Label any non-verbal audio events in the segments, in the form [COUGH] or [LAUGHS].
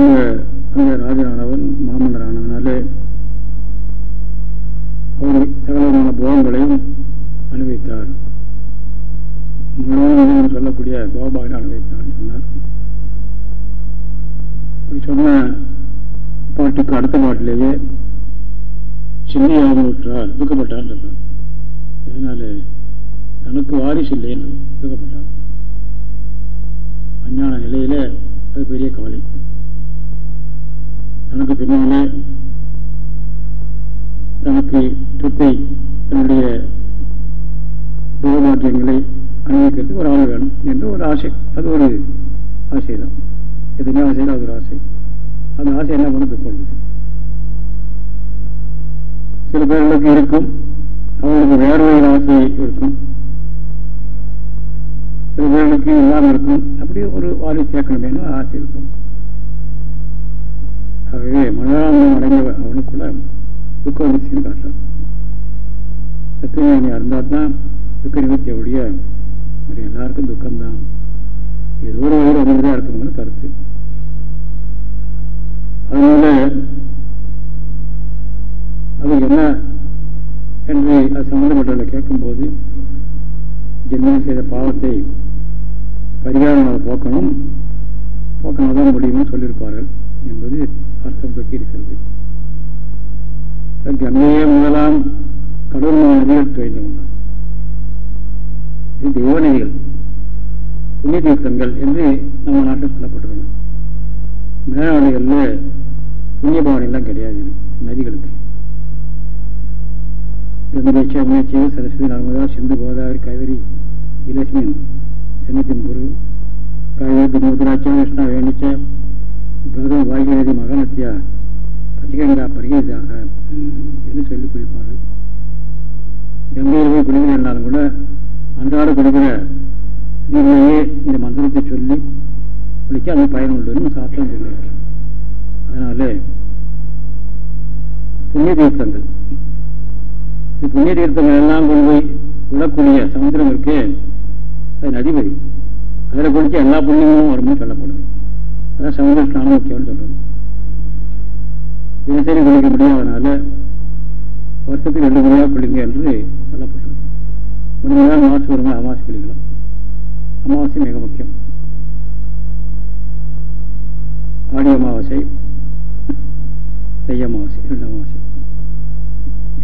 அந்த அந்த ராஜரானவன் மாமன்னர் அவர் சகலமான போகங்களையும் அனுபவித்தார். முழுவதும் சொல்லக்கூடிய கோபாலை அனுபவித்தார் சொன்னார். அப்படி சொன்ன பாட்டுக்கு அடுத்த பாட்டிலேயே சின்னையாக விட்டார் துக்கப்பட்டார் சொன்னார். இதனால தனக்கு வாரிசு இல்லைன்னு துக்கப்பட்டார். அஞ்ஞான நிலையில அது பெரிய கவலை. தனக்கு பின்னாலே தனக்கு சொத்தை தன்னுடைய ரூபமாற்றங்களை அனுபவிக்கிறதுக்கு ஒரு ஆள் வேணும் என்று ஒரு ஆசை. அது ஒரு ஆசை தான் எதுனா ஆசையில் அது ஒரு ஆசை. அந்த ஆசை என்ன பண்ண பிற்கொள்வது சில பேர்களுக்கு இருக்கும். அவர்களுக்கு வேறு ஒரு ஆசை இருக்கும். சில பேர்களுக்கு இல்லாமல் இருக்கும். அப்படி ஒரு வாரி சேர்க்கணுமேனு ஆசை இருக்கும். ஆகவே மனோராமம் அடைஞ்ச கூட துக்க நிச்சயம் காட்டுறான். தத்துவஞானியா இருந்தால் தான் துக்க நிவர்த்தி அவருடைய எல்லாருக்கும் துக்கம்தான். ஏதோ ஒரு வயிறு அமைதியாக இருக்குங்கிற கருத்து. அதனால அது என்ன என்று அது சம்பந்தப்பட்டவர்களை கேட்கும்போது ஜென்மம் செய்த பாவத்தை பரிகாரம் போக்கணும். போக்கணும் தான் முடியும்னு சொல்லியிருப்பார்கள் என்பது அர்த்தம் தொக்கி இருக்கிறது கங்கையே முதலாம் கடவுள் நதிகள் துவைந்து இது புண்ணிய தீர்த்தங்கள் என்று நம்ம நாட்டில் சொல்லப்பட்டுள்ளன மேலாளிகளில் புண்ணிய பவனிலாம் கிடையாது நதிகளுக்கு. கங்கேச்ச அமேச்சிய சரஸ்வதி நர்மதா சிந்து கோதாவரி காவிரி இலட்சுமி சென்னத்தின்புரு காவேரி முதுராட்ச கிருஷ்ணா வேணிச்ச கௌதம பாகியநதி மகனத்தியா பச்சகங்கா பரிகீதாக என்று சொல்லி குடிப்பார்கள் கங்கையில் போய் குடிக்கிறனாலும் கூட அன்றாட குடிக்கிற இந்த மந்திரத்தை சொல்லி குளிக்க அது பயன் உண்டுன்னு சாஸ்திரம் சொல்லியிருக்கு அதனால புண்ணிய தீர்த்தங்கள். இந்த புண்ணிய தீர்த்தங்கள் எல்லாம் கொண்டு போய் விடக்கூடிய சமுத்திரம் இருக்கு அது நதிபதி. அதில் குடிச்சு எல்லா புண்ணியமும் வரும்னு சொல்லப்படுது. அதான் சமுதிர ஸ்நானம் முக்கியம்னு சொல்றது தினசரி குளிக்க முடியாதனால வருஷத்துக்கு ரெண்டு முறையாக குளிங்க என்று சொல்லப்பட்டது ஒரு முறையாக மாசம் ஒரு முறை அமாவாசை குளிக்கலாம். அமாவாசை மிக முக்கியம். ஆடி அமாவாசை தை அமாவாசை ரெண்டு அமாவாசை.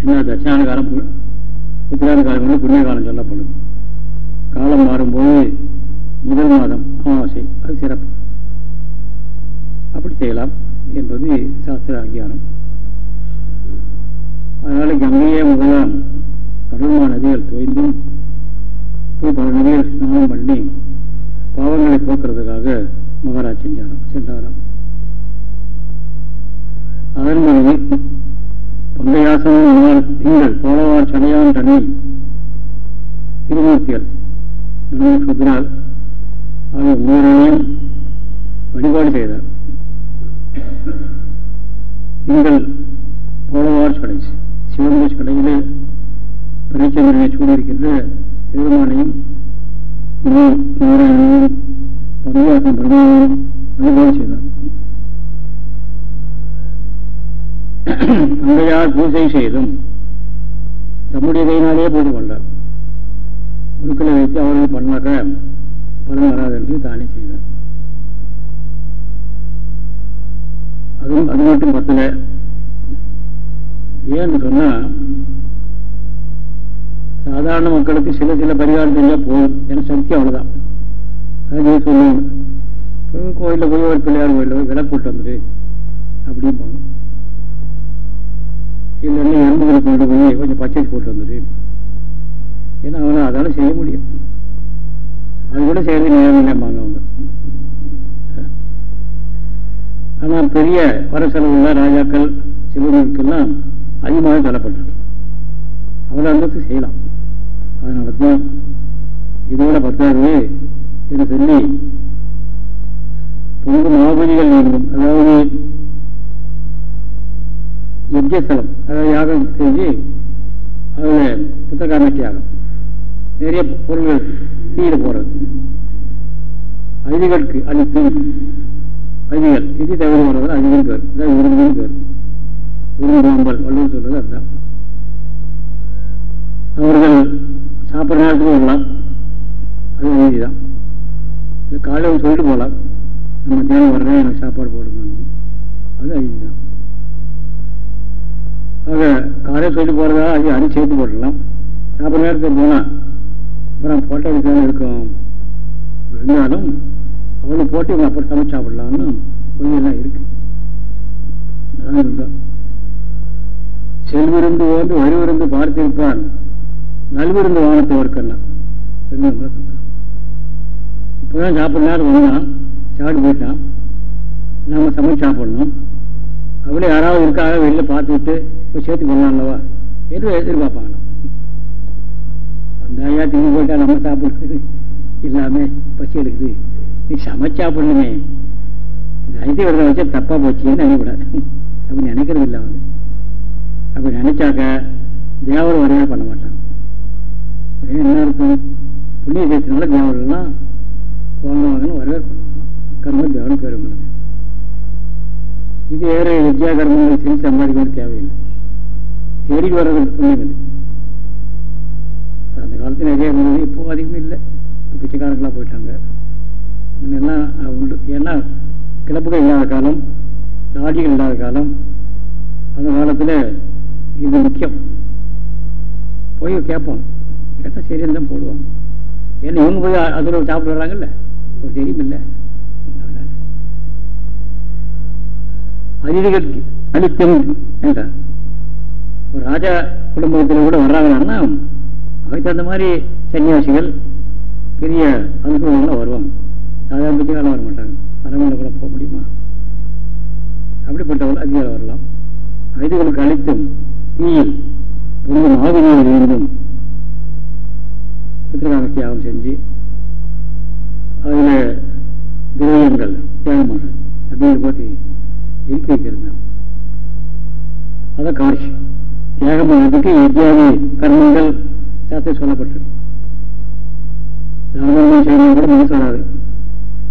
என்ன தட்சிணான காலம் உத்திரான காலம் வந்து புண்ணிய காலம் சொல்லப்படும் காலம் மாறும்போது முதல் மாதம் அமாவாசை அது சிறப்பு. அப்படி செய்யலாம் என்பது சாஸ்திர அங்கீகாரம். அதனால கங்கையே முதலாம் கடல்மா நதிகள் தோய்ந்தும் போய் பல நதிகள் ஸ்நானம் பண்ணி பாவங்களை போக்குறதுக்காக மகாராஜ் செஞ்சாராம் சென்றாராம். அதன் பிறகு பங்கையாசனம் திங்கள் போலவார் சடையான் தனி திருமூர்த்திகள் சுத்ரால் ஆகிய மூவரையும் வழிபாடு செய்தார். நீங்கள் போலவார் சடை சிவந்த சடையிலே பரிச்சந்திரனை சூடியிருக்கின்ற சிவருமானையும் நாராயணனையும் பரிவாசம் பிரம்மாவையும் அனுபவம் செய்தார். அங்கையார் பூஜை செய்தும் தம்முடைய கையினாலே பூஜை கொண்டார். குருக்களை வைத்து அவர்கள் பண்ணாக்க பலன் வராது என்று தானே செய்தார். அதுவும் அது மட்டும் பத்தல. ஏன்னு சொன்னா சாதாரண மக்களுக்கு சில சில பரிகாரம் தெரிஞ்சா போதும். என சக்தி அவ்வளவுதான். அது சொல்லுவாங்க கோயிலில் போய் ஒரு பிள்ளையார் கோயிலில் போய் விளக்கு போட்டு வந்துடு அப்படிம்பாங்க இல்லைன்னா எறும்புகளை கொண்டு போய் கொஞ்சம் பச்சரிசி போட்டு வந்துடு ஏன்னா அவனை அதால செய்ய முடியும். அது கூட செய்யறது நேரம் இல்லைம்பாங்க அவங்க. ஆனா பெரிய வர செலவுள்ள ராஜாக்கள் சிவனுக்கெல்லாம் அதிகமாக சொல்லப்பட்டிருக்கு. அவ்வளோ அந்தஸ்து செய்யலாம். அதனால தான் இதோட பத்தாவது என்று சொல்லி பொங்கு மாபதிகள் வேண்டும். அதாவது யஜ்யஸ்தலம் அதாவது யாகம் செஞ்சு அதில் புத்தகாமட்டி யாகம் நிறைய பொருள்கள் தீர போறது. அதிதிகளுக்கு அளித்தும் அதிகள் இது தவிர போடுறது அதிகம் பேர். அதான் பேர். விரும்பாம்பல் வள்ளுவர் சொல்றது அதுதான். அவர்கள் சாப்பிட்ற நேரத்துக்கு வரலாம். அது நீதி தான் இல்லை காலையில் சொல்லிட்டு போகலாம். நம்ம மத்தியானம் வர்றேன் எனக்கு சாப்பாடு போடுங்க அது ஐந்து தான். ஆக காலையில் சொல்லிட்டு போகிறதா அது அடி சேர்த்து போடலாம் சாப்பிட்ற நேரத்துக்கு போனால் அப்புறம் போட்டோ எடுக்க இருக்கும். இருந்தாலும் அவளுக்கு போட்டு இவங்க அப்புறம் சமைச்சு சாப்பிடலாம்னு கொஞ்சம் இருக்கு. அதான் செல்விருந்து ஓந்து வரிவிருந்து பார்த்திருப்பான். நல்விருந்து வானத்தவர்க்கெல்லாம். இப்பதான் சாப்பிட நேரம் வந்தான். சாப்பிட்டு போயிட்டான். நம்ம சமைச்சு சாப்பிடணும். அவளே யாராவது இருக்காக வெளியில் பார்த்து விட்டு போய் சேர்த்து பண்ணலாம்லவா என்று எதிர்பார்ப்பாங்களாம் அந்த ஐயா திரும்பி போயிட்டா நம்ம சாப்பிடுறது இல்லாமல் பசி எடுக்குது. நீ சமைச்சா பண்ணுமே. இந்த விரதம் வச்சா தப்பா போச்சுன்னு நினைக்கூடாது அப்படி நினைக்கிறது இல்லை அவங்க அப்படி நினைச்சாக்க தேவர் வரையா பண்ண மாட்டாங்க என்ன இருக்கும் புண்ணிய சேர்த்தினால தேவர்கள்லாம் போனவாங்கன்னு வாங்கன்னு வரவேற்பு. கர்ம தேவன் பேர் உங்களுக்கு இது வேற வித்யா கர்மங்கள் செஞ்சு சம்பாதிக்கணும் தேவையில்லை. தேடிட்டு வர்றது புண்ணியம் இது அந்த காலத்தில் நிறைய இருந்தது இப்போ அதிகமும் இல்லை. பிச்சைக்காரங்களாக பிச்சைக்காரங்களாம் போயிட்டாங்க. எல்லாம் உண்டு. ஏன்னா கிளப்புகள் இல்லாத காலம் லாடிகள் இல்லாத காலம் அந்த காலத்தில் இது முக்கியம். போய் கேட்போம். கேட்டால் சரின்னு தான் போடுவாங்க. ஏன்னா இவங்க போய் அதில் சாப்பிட்டு வர்றாங்கல்ல? ஒரு தெரியும் இல்லை. அதிதிகள் அளித்தம் என்றார். ஒரு ராஜா குடும்பத்தில் கூட வர்றாங்கன்னா அதுக்கு தகுந்த மாதிரி சன்னியாசிகள் பெரிய அனுபவங்கள்லாம் வருவாங்க. சாதாரண பிச்சைக்காலம் வர மாட்டாங்க. அரண்மனை கூட போக முடியுமா? அப்படிப்பட்டவர்கள் அதிகாரம் வரலாம். ஐதுகளுக்கு அளித்தும் தீயில் பொண்ணு மாவினியில் இருந்தும் பித்திரகாம தியாகம் செஞ்சு அதில் திரவியங்கள் தியாகம் பண்ணுறது அப்படின்னு போட்டு எரிக்க வைக்கிறது அதான் காட்சி தியாகம் பண்ணுறதுக்கு வித்யாதி கர்மங்கள் சாஸ்திரம் சொல்லப்பட்டிருக்கு. தானம் செய்யணும் கூட மனசு வராது.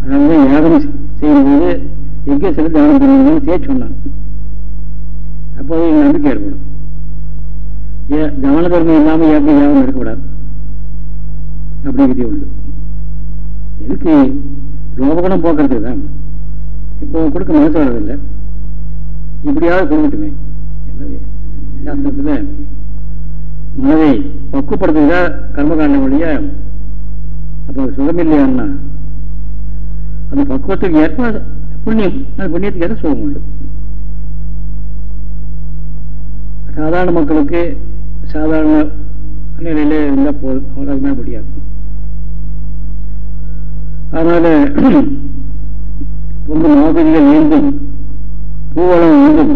அதனால யாகம் செய்யும்போது எங்கே சில தானம் பண்ணணும்னு தேய்ச்சி சொன்னாங்க. அப்போது நம்பிக்கை ஏற்படும். ஏ கவன தர்மம் இல்லாமல் யாருக்கும் யாகம் இருக்கக்கூடாது. அப்படிங்கிறதே உண்டு. எதுக்கு லோபகுணம் போக்குறதுக்கு தான்? இப்போ கொடுக்க மனசு வர்றதில்லை. இப்படியாவது கொடுக்கட்டுமே. சாஸ்திரத்தில் மனதை பக்குப்படுத்துறதா கர்மகாண்டம் வழியா? அப்போ சுகமில்லையான்னா அந்த பக்குவத்துக்கு ஏற்ப புண்ணியம் அந்த புண்ணியத்துக்கு ஏற்ப சுகம் உண்டு. சாதாரண மக்களுக்கு சாதாரண நிலையில இருந்தால் போதும் அவங்களுக்கு மேலே முடியாது. அதனால ரொம்ப நோபதிகள் நீந்தும் பூவளம் நீந்தும்.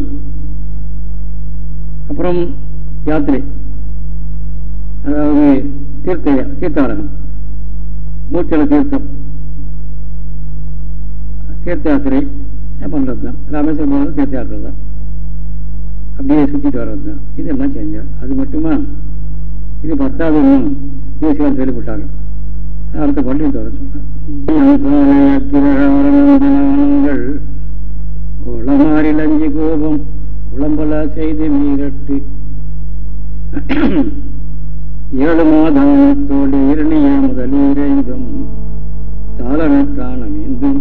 அப்புறம் யாத்திரை. அதாவது தீர்த்த தீர்த்தாடகம் மூச்சல தீர்த்தம். தீர்த்த யாத்திரை பண்றது தான் ராமேஸ்வரம் போனது தீர்த்த யாத்திரை தான் அப்படியே சுற்றிட்டு வர்றது தான் இதெல்லாம் செஞ்சார் அது மட்டுமா? இது பத்தாவது ஒன்றும் தேசியம் சொல்லிவிட்டாங்க. அடுத்த பள்ளியை தோற சொன்னாங்கள் குளமாறில் அஞ்சு கோபம் குளம்பலா செய்து மீரட்டு. ஏழு மாதம் மாதத்தோடு இரணிய முதலீரைந்தும் சாலனற்றானம் மீண்டும்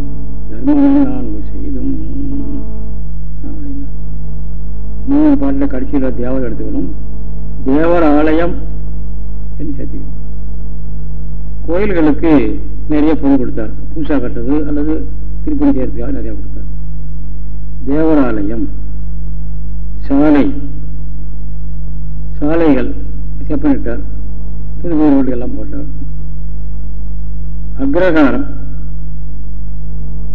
தர்மம் நான்கு செய்தும். அப்படின்னா. மூணு பாட்டில் கடைசியில் தேவர் எடுத்துக்கணும். தேவர் ஆலயம் என்று சேர்த்துக்கணும். கோயில்களுக்கு நிறைய பொருள் கொடுத்தார். பூசா கட்டுறது அல்லது திருப்பணி செய்யறதுக்காக நிறைய கொடுத்தார். தேவராலயம் சாலை சாலைகள் செப்பனிட்டார் புது புது ரோடு எல்லாம் போட்டார். அக்ரகாரம்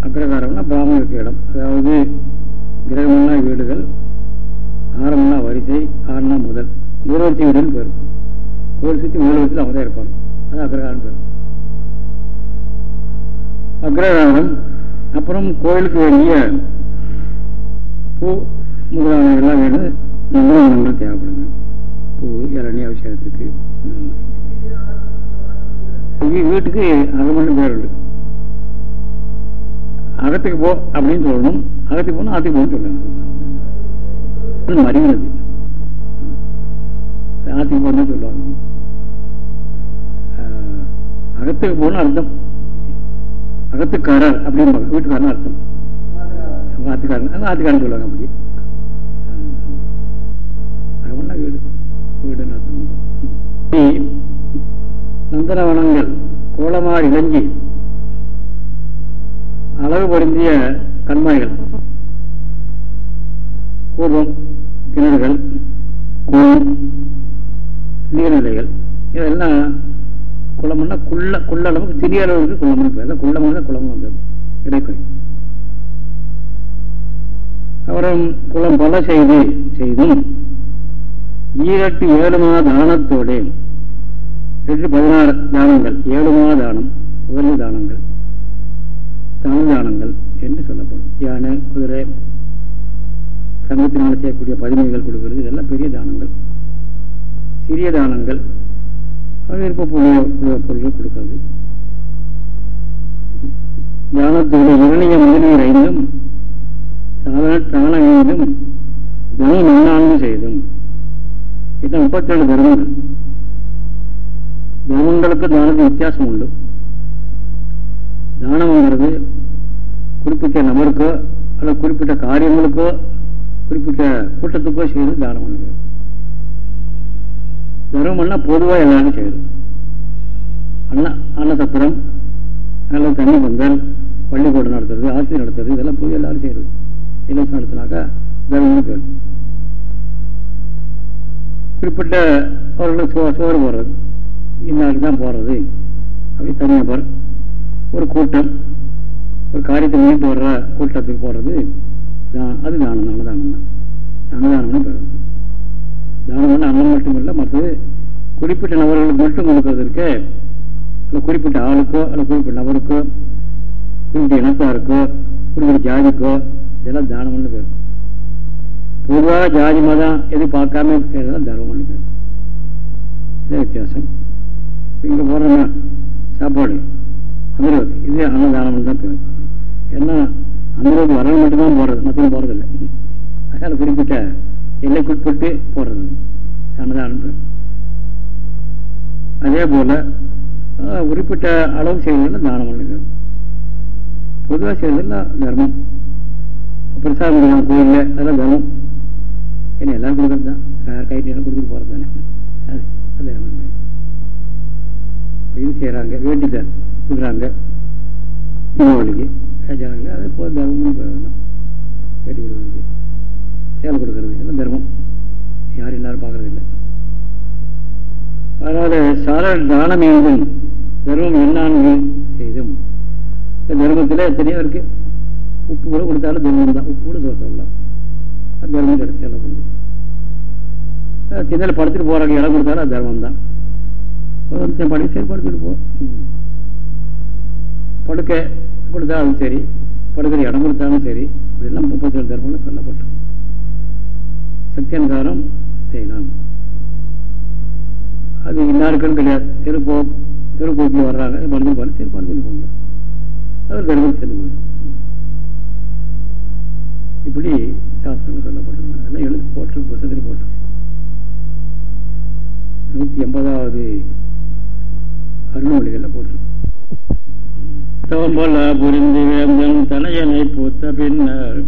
அக்ரகாரம்னா பிராமணருக்கு இடம் அதாவது கிரகம்னா வீடுகள் ஆரம்னா வரிசை ஆறுனா முதல். முதல்வரிசை வீடுன்னு பேர். கோயில் சுற்றி முதல்வரிசையில் அவங்க தான் இருப்பாங்க அது அக்ரகாரம் பேர். அக்ரகாரம் அப்புறம் கோயிலுக்கு வேண்டிய பூ முதலானவர்கள்லாம் வேணும். நந்தனங்கள் தேவைப்படுங்க. பூ இளநீ அவசியத்துக்கு வீட்டுக்கு அரமணி பேர் உண்டு. அகத்துக்கு போ அப்படின்னு சொல்லணும். அகத்துக்கு போனா அகத்துக்கு போகணும்னு சொல்லணும் அது அகத்துக்கு போகணும்னு சொல்லுவாங்க. அகத்துக்கு போகணும் அர்த்தம். அகத்துக்காரர் அப்படின்னு வீட்டுக்காரன் அர்த்தம். ஆத்துக்காரன் ஆத்துக்காரன் சொல்லுவாங்க அப்படி. அகம்னா வீடு. வீடுன்னு அர்த்தம் நந்தனவனங்கள் கோலமார் இளஞ்சி அழகு பொருந்திய கண்மாய்கள். கூபம் கிணறுகள் குளம் நீர்நிலைகள். இதெல்லாம் குளம்னா குள்ள குள்ள அளவுக்கு சிறிய அளவுக்கு குளம்னு பேர் குள்ளமாக குளம் வந்தது இடைக்குறை. அப்புறம் குளம் பல செய்து செய்தும் ஈரட்டு ஏழு மாத தானத்தோடு. எட்டு பதினாறு தானங்கள் ஏழு மாத தானம் முதல் தானங்கள். தமிழ் தானங்கள் என்று சொல்லப்படும். யானை குதிரை சங்கத்தினால் செய்யக்கூடிய பதிமைகள் கொடுக்கிறது. இதெல்லாம் பெரிய தானங்கள். சிறிய தானங்கள். விருப்பக்கூடிய பொருள்கள் கொடுக்கிறது. தானத்துடைய இரணிய முதலீர் ஐந்தும் சாதாரண தானம் ஐந்தும் தனி நன்னான்கு செய்தும். இதுதான் முப்பத்தி ஏழு தர்மங்கள். தர்மங்களுக்கு தானத்துக்கு வித்தியாசம் உண்டு. தானமாகிறது குறிப்பிட்ட நபருக்கோ அல்லது குறிப்பிட்ட காரியங்களுக்கோ குறிப்பிட்ட கூட்டத்துக்கோ செய்யறது தானம் பண்ணுறது தர்மம்னா பொதுவாக எல்லாரும் செய்யுது அண்ணா அன்னசத்திரம் அல்லது தண்ணி பந்தல் பள்ளிக்கூடம் நடத்துறது ஆசிரியர் நடத்துறது இதெல்லாம் பொது எல்லாரும் செய்யறது. இலவசம் நடத்தினாக்கா தர்மம்னு பேர் குறிப்பிட்ட அவர்களுக்கு சோ சோறு போடுறது இந்நாளுக்கு தான் போடுறது. அப்படி தனிநபர் ஒரு கூட்டம் ஒரு காரியத்தை மீண்டு வர்ற கூட்டத்துக்கு போடுறது அது தானம் அன்னதானம் தான். அன்னதானம்னு பேர். தானம் அன்னம் மட்டும் இல்லை மற்றது குறிப்பிட்ட நபர்களுக்கு மட்டும் கொடுக்கறதுக்கு இல்லை குறிப்பிட்ட ஆளுக்கோ அல்ல குறிப்பிட்ட நபருக்கோ குறிப்பிட்ட இனத்தாருக்கோ குறிப்பிட்ட ஜாதிக்கோ இதெல்லாம் தானம்னு பேர். பொதுவாக ஜாதி மதம் எது பார்க்காம பேர் தர்மம்னு பேர். இதே வித்தியாசம். இங்கே போடுறோம்னா சாப்பாடு. அமிர்வதி இது அன்னதானம் தான் பேர் ஏன்னா அமிர்வதி வரல் மட்டும்தான் போடுறது மற்றவங்க போறதில்லை. அதனால் குறிப்பிட்ட எல்லைக்குட்பட்டு போடுறது அன்னதானம் பேர் அதே போல் குறிப்பிட்ட அளவு செய்வதில் தானம் பண்ணுங்க. பொதுவாக செய்வதில் தர்மம். பிரசாதம் கோயிலில் அதெல்லாம் தர்மம். ஏன்னா எல்லாம் கொடுக்கறது தான். கை நேரம் கொடுத்துட்டு போகிறது தானே. அது அது தர்மம். இது செய்கிறாங்க வேண்டிதான். கொடுக்குறாங்க தீபாவளிக்கு ஜனங்க அது போது தர்மம்னு தான் வேட்டி கொடுக்குறது. சேலை கொடுக்குறது. எல்லாம் தர்மம். யாரும் எல்லாரும் பார்க்கறது இல்லை அதனால சாதாரண தானம் என்றும் தர்மம் என்னான்னு செய்தும். தர்மத்தில் எத்தனையோ இருக்கு. உப்பு கூட கொடுத்தாலும் தர்மம் தான். உப்பு கூட சொல்லலாம் அது தர்மம் கிடைச்சி எல்லாம் கொடுக்கும் சின்னல படுத்துட்டு போறாங்க இடம் கொடுத்தாலும் அது தர்மம் தான். படுக்க சரி படுத்துட்டு போ. படுக்க கொடுத்தாலும் சரி படுக்கிற இடம் கொடுத்தாலும் சரி இதெல்லாம் முப்பத்தி ஏழு தர்மங்கள் சொல்லப்பட்டு சக்தி சத்தியன்காரம் செய்யலாம். அது எல்லாருக்கும் கிடையாது. திருப்போ திருப்போக்கில் வர்றாங்க. மருந்து போல சரி மருந்து போங்க அவர் தர்மம் சேர்ந்து போயிடும் இப்படி சாஸ்திரம் சொல்லப்பட்டிருக்காங்க அதெல்லாம் எழுதி போட்டு புத்தகத்தில் போட்டு நூற்றி எண்பதாவது அருணமொழிகளில் போட்டு தோம்பல புரிந்து வேந்தன் தனையனை பூத்த பின்னர்.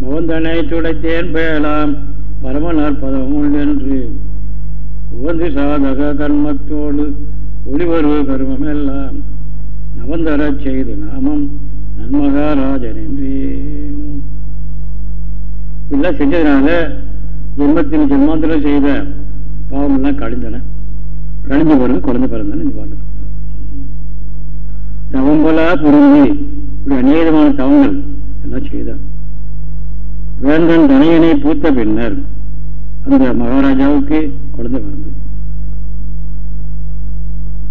மோந்தனை துடைத்தேன் பேலாம் பரமனார் பதமுள் என்று. உவந்து சாதக கர்மத்தோடு ஒளிவருவ கர்மம் எல்லாம் நவந்தர செய்து நாமம் நன்மகாராஜன் என்றே இதெல்லாம் செஞ்சதுனால ஜென்மத்தின் ஜென்மாந்திரம் செய்த பாவமெல்லாம் கழிந்தன. கழிஞ்ச பிறகு குழந்தை பிறந்தன இந்த பாட்டு. தவம் போல புரிஞ்சு இப்படி அநேகமான தவங்கள் எல்லாம் செய்தார். வேந்தன் தனையனை பூத்த பின்னர் அந்த மகாராஜாவுக்கு குழந்தை பிறந்தது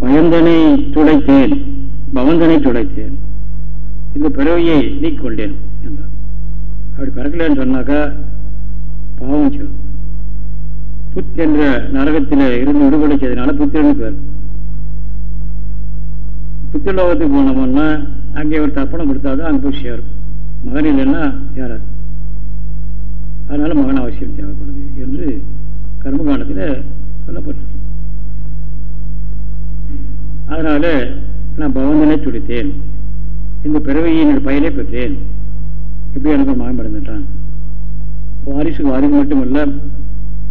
பயந்தனை துடைத்தேன் பவந்தனை துடைத்தேன். இந்த பிறவையை நீக்கொண்டேன் என்றார். அப்படி பிறக்கலன்னு சொன்னாக்கா பாவம் செய்யும். புத் என்ற நரகத்தில் இருந்து விடுபட செய்தனால புத்திரன்னு பேர். புத்திரலோகத்துக்கு போனோம்னா அங்கே ஒரு தர்ப்பணம் கொடுத்தாதான் அங்கே போய் சேரும். மகன் இல்லைன்னா சேராது. அதனால மகன் அவசியம் தேவைப்படுது என்று கர்மகாண்டத்தில் சொல்லப்பட்டிருக்கு. அதனால நான் பவந்தனை துடித்தேன். இந்த பிறவையின் பயனை பெற்றேன். எப்படி எனக்கு மகன் பிறந்துட்டான். வாரிசுக்கு வாரிசு மட்டுமல்ல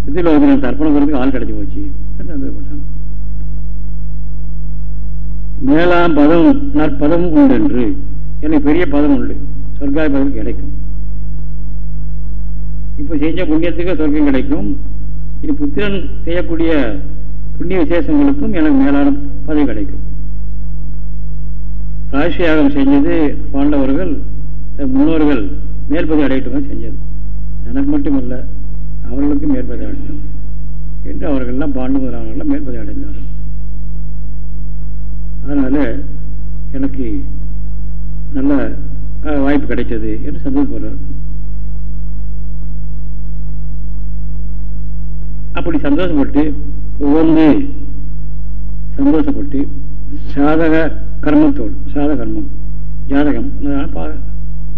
இதில் வந்து தர்ப்பணம் கொடுத்து ஆள் கிடைச்சி போச்சு. சந்தோஷப்பட்டான் மேலாம் பதம் நற்பதமும் உண்டு என்று எனக்கு பெரிய பதம் உண்டு. சொர்க்காய பதம் கிடைக்கும். இப்போ செஞ்ச புண்ணியத்துக்கு சொர்க்கம் கிடைக்கும். இது புத்திரன் செய்யக்கூடிய புண்ணிய விசேஷங்களுக்கும் எனக்கு மேலான பதவி கிடைக்கும். ராசியாகம் செஞ்சது பாண்டவர்கள் முன்னோர்கள் மேற்பதி அடையட்டும் செஞ்சது. எனக்கு மட்டுமல்ல அவர்களுக்கும் மேற்பதி அடையட்டும். என்று அவர்கள்லாம் பாண்டு மேற்பதவி மேற்பதி அடைந்தார்கள். அதனால எனக்கு நல்ல வாய்ப்பு கிடைச்சது என்று சந்தோஷப்படுறார் அப்படி சந்தோஷப்பட்டு ஒவ்வொன்று சந்தோஷப்பட்டு சாதக கர்மத்தோடு சாத கர்மம் ஜாதகம்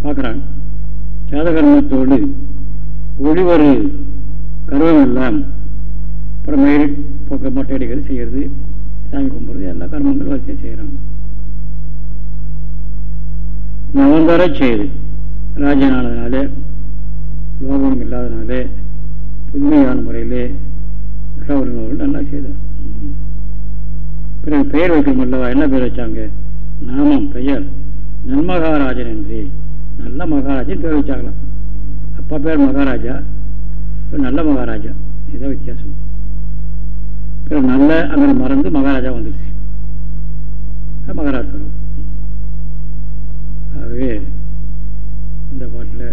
பார்க்குறாங்க. சாத கர்மத்தோடு ஒளிவரு கர்வம் எல்லாம் அப்புறம் மயிர் போக்க மொட்டை அடிக்கிறது செய்யறது சாமி கும்பிடுறது. எல்லா கர்மங்களும் வரிசையாக செய்கிறாங்க நவந்தர செய்து ராஜனானதுனாலே லோகம் இல்லாதனாலே புதுமையான முறையிலே அவர்கள் நல்லா செய்தார். பிறகு பெயர் வைக்கணும் அல்லவா என்ன பெயர் வச்சாங்க? நாமம் பெயர். நன்மகாராஜன் என்று. நல்ல மகாராஜன் பேர் வச்சாங்களாம். அப்பா பேர் மகாராஜா? நல்ல மகாராஜா. இதுதான் வித்தியாசம். நல்ல அங்கே மறந்து மகாராஜா வந்துருச்சு. மகாராஜா ஆகவே இந்த பாட்டில்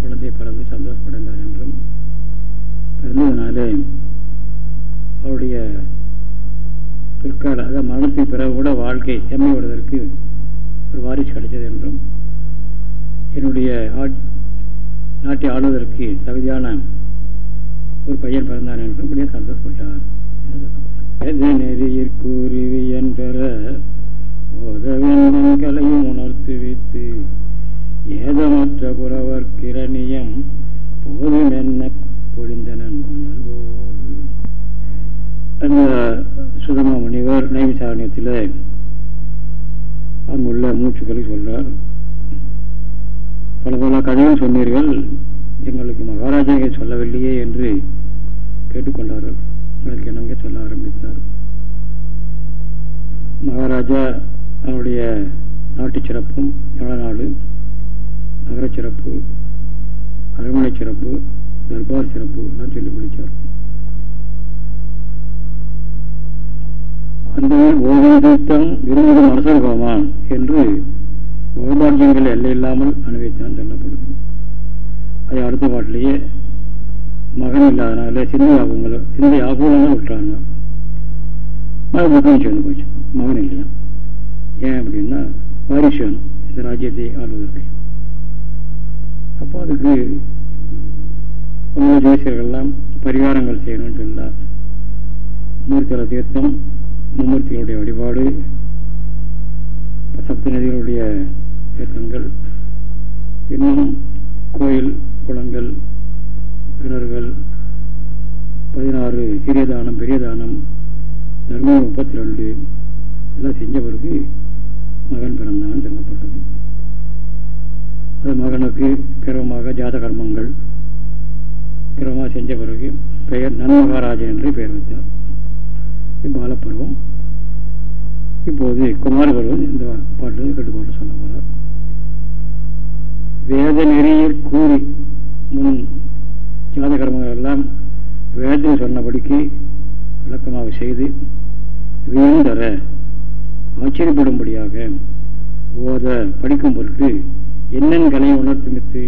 குழந்தை பிறந்து சந்தோஷப்படைந்தார் என்றும் பிறந்ததுனாலே அவருடைய பிற்கால அதாவது மரணத்தின் பிறகு கூட வாழ்க்கை செம்மைப்படுவதற்கு ஒரு வாரிசு கிடைச்சது என்றும் என்னுடைய நாட்டை ஆளுவதற்கு தகுதியான ஒரு பையன் பிறந்தான் என்றும் இப்படியே சந்தோஷப்பட்டார். நெறியிற்கூறிவி என்ற ஓதவின்களையும் உணர்த்து வைத்து ஏதமற்ற புறவர் கிரணியம் போதும் என்ன பொழிந்தனன் அந்த சுதமா முனிவர் நைவிசாரணியத்தில் அங்குள்ள மூச்சுக்களை சொல்றார். பல பல கதைகள் சொன்னீர்கள் எங்களுக்கு மகாராஜா சொல்லவில்லையே என்று கேட்டுக்கொண்டார்கள். எங்களுக்கு சொல்ல ஆரம்பித்தார். மகாராஜா அவருடைய நாட்டு சிறப்பும் நாடு நகர சிறப்பு அரண்மனை சிறப்பு தர்பார் சிறப்பு எல்லாம் சொல்லி பிடிச்சார் அந்த ஓவியம் விரும்பும் அரசர் என்று பௌபாகியங்கள் எல்லை இல்லாமல் அனுபவித்தான் சொல்லப்படுது அதை அடுத்த பாட்டிலேயே மகன் இல்லாதனால சிந்தை ஆகுங்கள சிந்தை ஆகுவங்க விட்டாங்க மகன் புத்தகம் சேர்ந்து போச்சு. மகன் இல்லையா ஏன் அப்படின்னா வாரிசு வேணும் இந்த ராஜ்யத்தை ஆளுவதற்கு. அப்போ அதுக்கு ஜோசியர்கள்லாம் பரிகாரங்கள் செய்யணும்னு சொல்லலாம் மூர்த்திகள தீர்த்தம் மும்மூர்த்திகளுடைய வழிபாடு சப்த நதிகளுடைய தீர்த்தங்கள் இன்னும் கோயில் குளங்கள் உறுப்பினர்கள் பதினாறு சிறிய தானம் பெரிய தானம் தர்மம் முப்பத்தி ரெண்டு எல்லாம் செஞ்சவருக்கு மகன் பிறந்தான்னு சொல்லப்பட்டது. அது மகனுக்கு கிரமமாக ஜாத கர்மங்கள். கிரமமாக செஞ்ச பிறகு பெயர் நன்மகாராஜன் என்று பெயர் வைத்தார். பாலப்பருவம் இப்போது குமார பருவம் இந்த பாட்டு கட்டுப்பாட்டு சொல்ல போகிறார் வேத நெறியில் கூறி முன் ஜாத கர்மங்கள் எல்லாம் வேதத்தில் சொன்னபடிக்கு விளக்கமாக செய்து வீழ்ந்தர ஆச்சரியப்படும்படியாக ஓத படிக்கும் பொருட்டு என்னென்ன கலையை உணர்த்துமித்து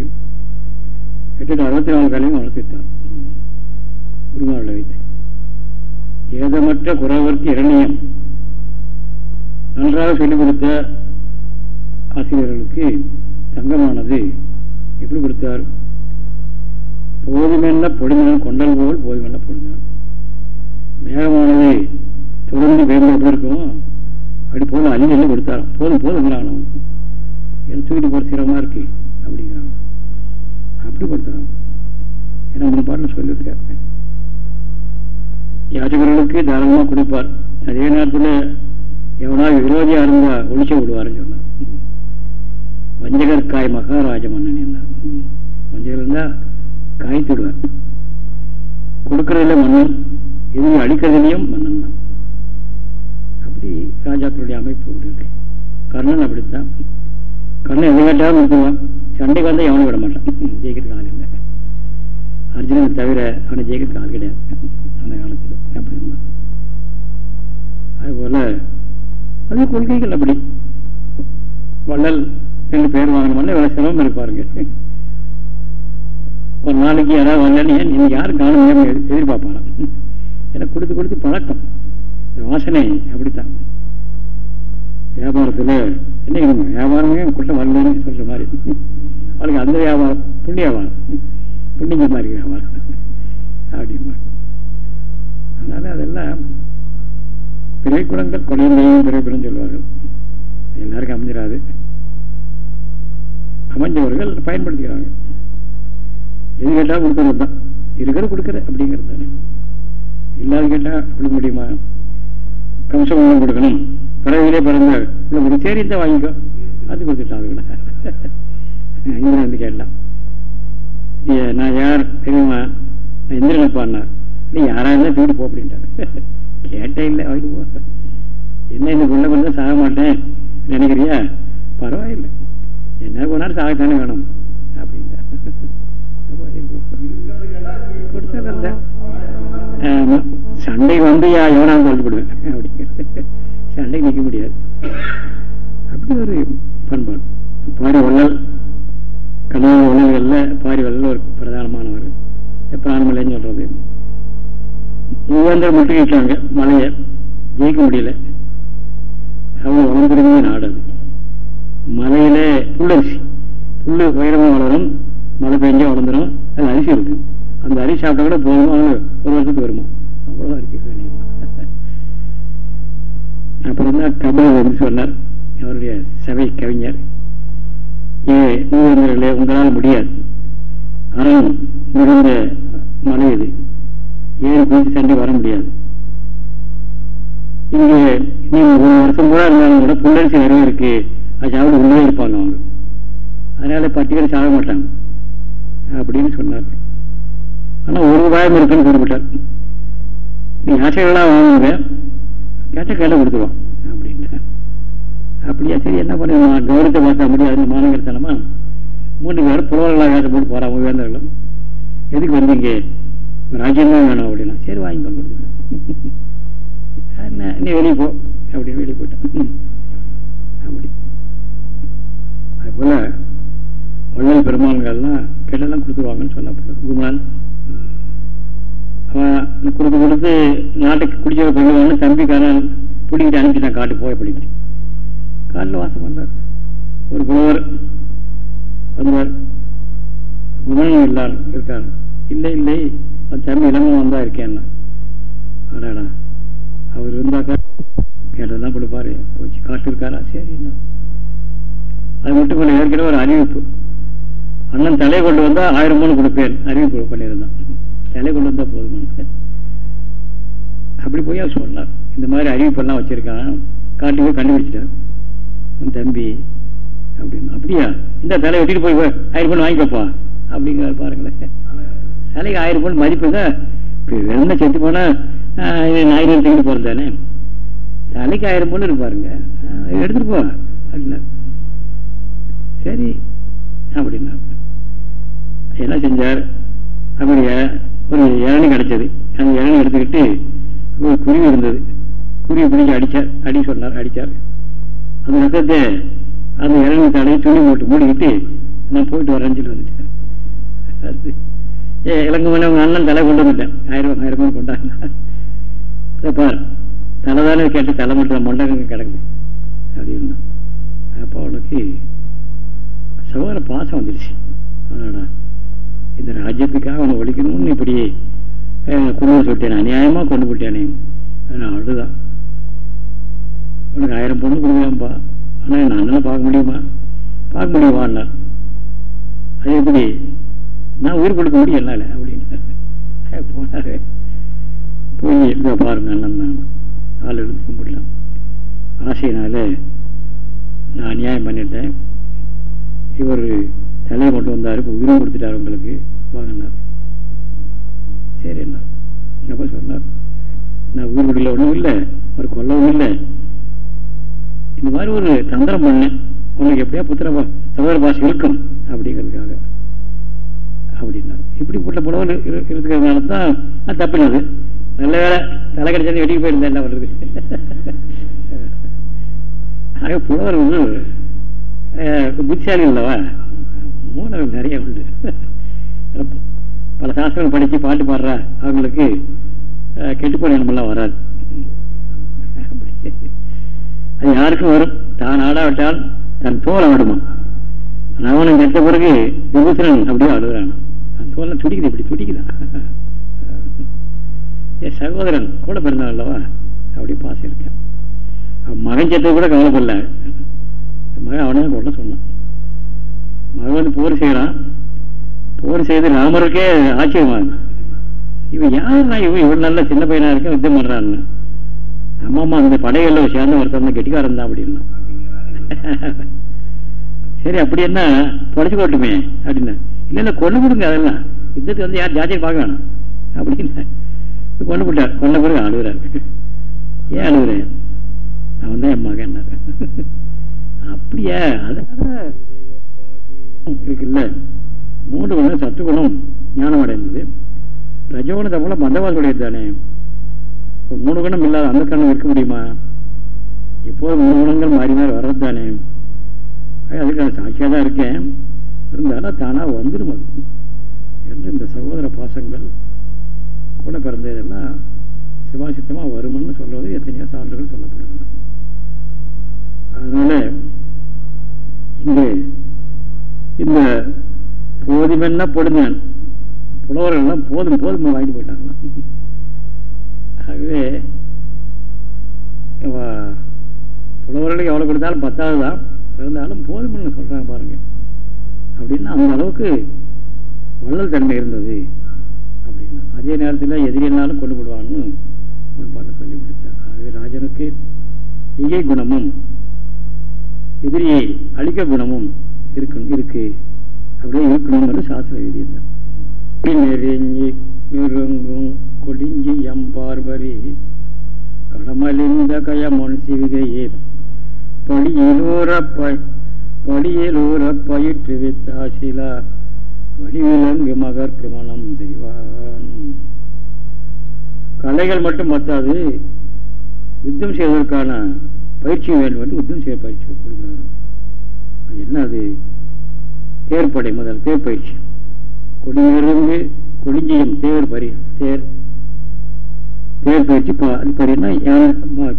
எட்டு அறுபத்தி நாலு கலையும் உணர்த்தித்தார் குருமாரில் வைத்து. ஏதமற்ற குறவர்க்கு இரணியம் நன்றாக சொல்லிக் கொடுத்த ஆசிரியர்களுக்கு தங்கமானது எப்படி கொடுத்தார்? போதுமென்ன பொடிமன் கொண்டல் போல் போதுமென்ன பொடிந்தான் மேகமானது தொடர்ந்து வேம்பு இருக்கும் அப்படி போதும் அள்ளி அள்ளி கொடுத்தாராம். போதும் போதுங்கிறான் அவன். என் தூக்கிட்டு போகிற சிரமமாக இருக்கு அப்படிங்கிறான். அப்படி கொடுத்தாராம். ஏன்னா மூணு பாட்டில் சொல்லியிருக்காரு யாச்சகர்களுக்கு தாராளமாக கொடுப்பார். அதே நேரத்தில் எவனாவது விரோதியாக இருந்தால் ஒழிச்சு விடுவாருன்னு சொன்னார். வஞ்சகர் காய் மகாராஜ மன்னன் என்ன வஞ்சகர் இருந்தால் காய்த்து விடுவார் கொடுக்கறதில்ல மன்னன் எதுவும் அழிக்கிறதுலையும் மன்னன் தான். அப்படி ராஜாக்களுடைய அமைப்பு இருக்கு. கர்ணன் அப்படித்தான். கர்ணன் எதை கேட்டாலும் நிறுத்துவான். சண்டைக்கு வந்தால் எவனும் விட மாட்டான். ஜெயிக்கிறதுக்கு ஆள் இல்லை. அர்ஜுனனை தவிர அவனை ஜெயிக்கிறதுக்கு ஆள் கிடையாது. அந்த காலத்தில். அப்படி இருந்தான் அதுபோல் அது கொள்கைகள் அப்படி. வள்ளல் ரெண்டு பேர் வாங்கணும்னா இவ்வளவு சிரமம் இருப்பாருங்க ஒரு நாளைக்கு யாராவது வரலன்னு நீங்க யாரும் காணும் எதிர்பார்ப்பாராம் எனக்கு கொடுத்து கொடுத்து பழக்கம். இந்த வாசனை அப்படித்தான். வியாபாரத்தில் என்ன வியாபாரமே கூட்டம் வரலன்னு சொல்ற மாதிரி. அவளுக்கு அந்த வியாபாரம் புண்ணிய வியாபாரம். புண்ணிய மாதிரி வியாபாரம். அப்படிமா அதனால அதெல்லாம் பிறை குணங்கள் கொலையும் பிறை குணம் சொல்லுவார்கள். எல்லாருக்கும் அமைஞ்சிடாது அமைஞ்சவர்கள் பயன்படுத்திக்கிறாங்க. எது கேட்டால் கொடுக்கறது தான். இருக்கிற கொடுக்குற அப்படிங்கிறது தானே. இல்லாத கேட்டால் கொடுக்க முடியுமா? கம்சம் கொடுக்கணும். பிறவிலே பிறந்த உங்களுக்கு சரி தான் வாங்கிக்கோ. அது கொடுத்துட்டான் அது [LAUGHS] கூட இந்திரன் வந்து கேட்டான். நான் யார்? தெரியுமா நான் இந்திரன் அப்பான்னா நீ யாராக இருந்தால் தூக்கிட்டு போ அப்படின்ட்டாரு. [LAUGHS] கேட்டே இல்லை வாங்கிட்டு போ. என்ன இந்த கொள்ள கொண்டு சாக மாட்டேன். நினைக்கிறியா? பரவாயில்லை. என்ன கொண்டாலும் சாகத்தானே வேணும் அப்படின்ட்டா [LAUGHS] சண்டை வந்து எவனாலும் சொல்லிவிடுவேன் அப்படிங்கிறது. சண்டை நிற்க முடியாது. அப்படி ஒரு பண்பாடு. பாரி வள்ளல் கல்யாண வள்ளல்கள்ல பாரி வள்ளல் ஒரு பிரதானமானவர். பிராணமலைன்னு சொல்றது? மூவேந்தர் முட்டுக்கிட்டாங்க மலையை. ஜெயிக்க முடியல. அவங்க வளர்ந்துருமே நாடு அது. மலையில புல்லரிசி. புல்லு உயரமா வளரும். மழை பெஞ்சா வளர்ந்துடும் அது அரிசி இருக்கு. அந்த அரிசி சாப்பிட்டா கூட போதுமான ஒரு வருஷத்துக்கு வருமா? அவ்வளவு அரிசி அப்புறம் தான் கபல் என்று சொன்னார் அவருடைய சபை கவிஞர் ஏ மூவர்களே உங்களால் முடியாது. அறம் மிகுந்த மலை இது. ஏன் குதித்து சண்டை வர முடியாது? இங்கே நீங்க ஒரு வருஷம் கூட இருந்தாலும் கூட புல்லரிசி நிறைய இருக்கு. அது சாப்பிட உள்ளே இருப்பாங்க அவங்க. அதனால பட்டிகளை சாப்பிட மாட்டாங்க. அப்படின்னு சொன்னார். ஆனால் ஒரு உபாயம் இருக்குன்னு குறிப்பிட்டார் நீ ஆசைகள்லாம் வாங்குங்க. கேட்ட கையில் கொடுத்துருவோம் அப்படின்ட்டு அப்படியா சரி என்ன பண்ணுவோம் கௌரவத்தை பார்த்தா முடியாது மாநகரத்தனமா மூன்று பேரும் புலவர்களாக வேஷம் போட்டு போறாங்க வேந்தர்களும். எதுக்கு வந்தீங்க? ராஜ்யம் தான் வேணும் அப்படின்னா. சரி வாங்கி கொண்டு கொடுத்துருக்கேன் [LAUGHS] நீ வெளியே போ அப்படின்னு வெளியே போயிட்டேன். [LAUGHS] அப்படி. அது போல் வள்ளல் பெருமாள்கள்லாம் கெடெல்லாம் கொடுத்துருவாங்கன்னு சொல்லப்படுது குமான் அவன் கொடுத்து கொடுத்து நாட்டுக்கு குடிச்சவ பண்ணுவாங்க தம்பிக்காரன் பிடிக்கிட்டு அனுப்பிட்டான் காட்டு போய் பிடிக்கிட்டு காலில் வாசம் பண்றாரு ஒரு புலவர் வந்தார் குணம் இல்லார் இருக்கார். இல்லை இல்லை தம்பி இளம வந்தா இருக்கேன்னா. அடாடா. அவர் இருந்தாக்கா கேட்டதான் கொடுப்பாரு. போச்சு காட்டு இருக்காரா சரி அது மட்டும் கொஞ்சம் ஏற்கனவே ஒரு அறிவிப்பு. அண்ணன் தலை கொண்டு வந்தா ஆயிரம் மூணு கொடுப்பேன். அறிவிப்பு பண்ணியிருந்தான் தலை கொண்டு வந்தா போதும் அப்படி போய் அவர் சொன்னார் இந்த மாதிரி அறிவிப்பெல்லாம் வச்சிருக்கான். காட்டி போய் கண்டுபிடிச்சிட்டார் உன் தம்பி அப்படின்னு. அப்படியா? இந்த தலை வெட்டிட்டு போய் ஆயிரம் பொண்ணு வாங்கிக்கப்பா. அப்படிங்கிறார் பாருங்களேன். தலைக்கு ஆயிரம் பொண்ணு மதிப்பு தான் வெள்ளை செத்து போனா ஞாயிறு எடுத்துக்கிட்டு போறதானே தலைக்கு ஆயிரம் பொண்ணு இருப்பாருங்க எடுத்துட்டு போ. அப்படின்னா சரி அப்படின்னா என்ன செஞ்சார்? அவருடைய ஒரு இளநி கிடைச்சது. அந்த இளநி எடுத்துக்கிட்டு ஒரு குருவி இருந்தது. குருவி பிடிச்சி அடித்தார் அடி சொன்னார் அடிச்சார். அந்த ரத்தத்தை அந்த இளநி தடையை துணி போட்டு மூடிக்கிட்டு நான் போயிட்டு வரேன்னு சொல்லி வந்துட்டேன் ஏ இளங்குமணி அவங்க அண்ணன் தலை கொண்டு வந்துட்டேன். ஆயிரம் ஆயிரம் ரூபாய் கொண்டாங்க பார் தலைதானே கேட்டு தலை மட்டும் மொண்டகங்க கிடக்குது. அப்படின்னா அப்போ அவனுக்கு சகோதர பாசம் வந்துடுச்சு அவனோட இந்த ராஜ்யத்துக்காக அவனை ஒழிக்கணும்னு இப்படி குடும்பம் சொல்லிட்டேன். அநியாயமா கொண்டு போட்டேனே அவ்வளோதான் உனக்கு ஆயிரம் பொண்ணு கொடுக்கலாம்ப்பா ஆனால் நான் அண்ணனை பார்க்க முடியுமா? பார்க்க முடியுமான்னா அது எப்படி? நான் உயிர் கொடுக்க முடியும் என்னால் அப்படின்னு. போனார். போய் இப்போ பாருங்க அண்ணன் நான் ஆள் எடுத்து கும்பிடலாம். ஆசையினால நான் அநியாயம் பண்ணிட்டேன். இவர் தலையை கொண்டு வந்தார். இப்போ உயிரும் கொடுத்துட்டார் உங்களுக்கு. வாங்கினார். சரி என்ன அப்போ சொன்னார்? நான் உயிர் கொடுக்கல ஒன்றும் இல்லை. ஒரு கொல்லவும் இல்லை. இந்த மாதிரி ஒரு தந்திரம் பண்ணேன் உனக்கு எப்படியா புத்திர சகோதர பாசம் இருக்கும். அப்படிங்கிறதுக்காக. அப்படின்னா இப்படிப்பட்ட புலவர் இருக்கிறதுனால தான் தப்பினது. நல்ல வேலை தலை கிடைச்சது வெடிக்க போயிருந்தேன். என்ன பண்ணுறது ஆக புலவர் வந்து புத்திசாலி இல்லவா மூலம் நிறைய உண்டு. பல சாஸ்திரங்கள் படித்து பாட்டு பாடுறா அவங்களுக்கு கெட்டுப்போன நம்மளாம் வராது. அது யாருக்கும் வரும். தான் ஆடாவிட்டால் தன் தோல் ஆடுமா நவனம் கெட்ட பிறகு விபூசணன் அப்படியே ஆடுகிறான் அந்த தோலை துடிக்குது இப்படி துடிக்குதான் என் சகோதரன் கூட பிறந்தான் அல்லவா? அப்படி பாசம் இருக்கேன் மகன் செத்த கூட கவலைப்படல. மகன் அவனே கொள்ள சொன்னான். மகன் போர் செய்யறான் போர் செய்து ராமருக்கே ஆச்சரியமா இவன் யாருன்னா இவன் இவன் நல்ல சின்ன பையனா இருக்க யுத்தம் பண்ணுறான்னு அம்மா அம்மா அந்த படைகளில் சேர்ந்த ஒருத்தர் கெட்டிக்காரன் தான் அப்படின்னா. சரி அப்படி என்ன? தொலைச்சு போட்டுமே அப்படின்னா. இல்லை இல்லை கொண்டு கொடுங்க அதெல்லாம். யுத்தத்துக்கு வந்து யார் ஜாதியை பார்க்க வேணாம். அப்படின்னு. கொண்டு போட்டார் கொண்ட பிறகு அழுகிறார். ஏன் அழுகிறேன் அவன் தான் என் மகன். அப்படியா? அதனால இருக்குல்ல மூன்று குணம் சத்து குணம் ஞானம் அடைந்தது ரஜகுணம் போல மந்தவாசுடையது தானே மூணு குணம் இல்லாத அந்த கண்ணம் இருக்க முடியுமா? இப்போது மூணு குணங்கள் மாறி மாறி வர்றது தானே அதுக்கான சாட்சியாக தான் இருக்கேன். இருந்தாலும் தானாக வந்துடும் அது. என்று இந்த சகோதர பாசங்கள் கூட பிறந்ததெல்லாம் சிவாசித்தமாக வரும்னு சொல்வது எத்தனையோ சான்றுகள் சொல்லப்படுகின்றன. அதனால இங்கே இந்த போதுமென்ன பொடுங்கன் புலவர்கள்லாம் போதும் போதும் வாங்கிட்டு போயிட்டாங்களாம். ஆகவே புலவர்களுக்கு எவ்வளோ கொடுத்தாலும் பத்தாவது தான். இருந்தாலும் போதும்னு சொல்கிறாங்க பாருங்க. அப்படின்னா அந்த அளவுக்கு வள்ளல் தன்மை இருந்தது. அப்படின்னா. அதே நேரத்தில் எதிரினாலும் கொண்டு விடுவான்னு பாட்டு சொல்லி முடித்தார் ஆகவே ராஜனுக்கு இகை குணமும் எதிரியை அழிக்க குணமும் இருக்கு இருக்கு. அப்படியே இருக்கணும் என்று சாஸ்திரம் எழுதியிருந்தார் நெருங்கி நெருங்கும் கொடிஞ்சி எம்பார்வரி கடமலிந்த கயமொன் சிவிகையே படியிலூர படியிலூர பயிற்று வித்தாசிலா வடிவிலங்கு மகற்கு மனம் செய்வான். கலைகள் மட்டும் பத்தாது யுத்தம் செய்வதற்கான பயிற்சி வேண்டும் என்று யுத்தம் செய்ய பயிற்சி கொடுக்கிறார். அது என்ன அது தேர்ப்படை முதல் தேர்ப்பயிற்சி. கொடியிலிருந்து கொடிஞ்சியம் தேர் பரி தேர் தேர் பயிற்சி பரினா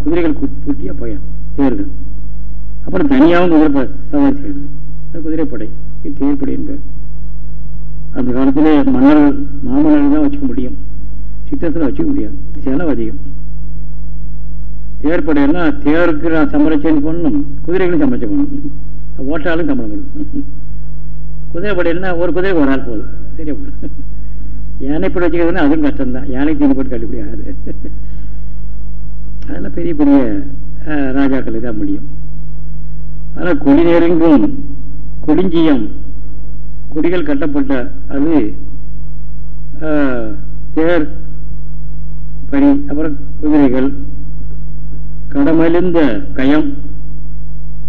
குதிரைகள் கூட்டிய பயன் தேர்கள். அப்புறம் தனியாகவும் குதிரை சவாரி செய்யணும் அது குதிரைப்படை. இது தேர்ப்படை என்பது அந்த காலத்தில் மன்னர்கள் மாமன்னர்கள் தான் வச்சுக்க முடியும். சித்தத்தில் வச்சுக்க முடியாது. செலவு அதிகம். தேர்ப்படையெல்லாம் தேருக்கு நான் சம்பளம் பண்ணணும் குதிரைகளும் சமைச்சு பண்ணணும் ஓட்டாலும் சம்பளம் கொடுக்கும் குதிரைப்படைன்னா ஒரு குதிரை ஒரு ஆள் போதும். சரியா போதும் யானைப்படை வச்சுக்கிறதுனா அதுவும் கஷ்டம்தான். யானை தீனி போட்டு கண்டுபிடி ஆகாது. அதெல்லாம் பெரிய பெரிய ராஜாக்கள் தான் முடியும். ஆனால் கொடி நெருங்கும் கொடிஞ்சியம் கொடிகள் கட்டப்பட்ட அது தேர் பனி அப்புறம் குதிரைகள் கடமலிந்த கயம்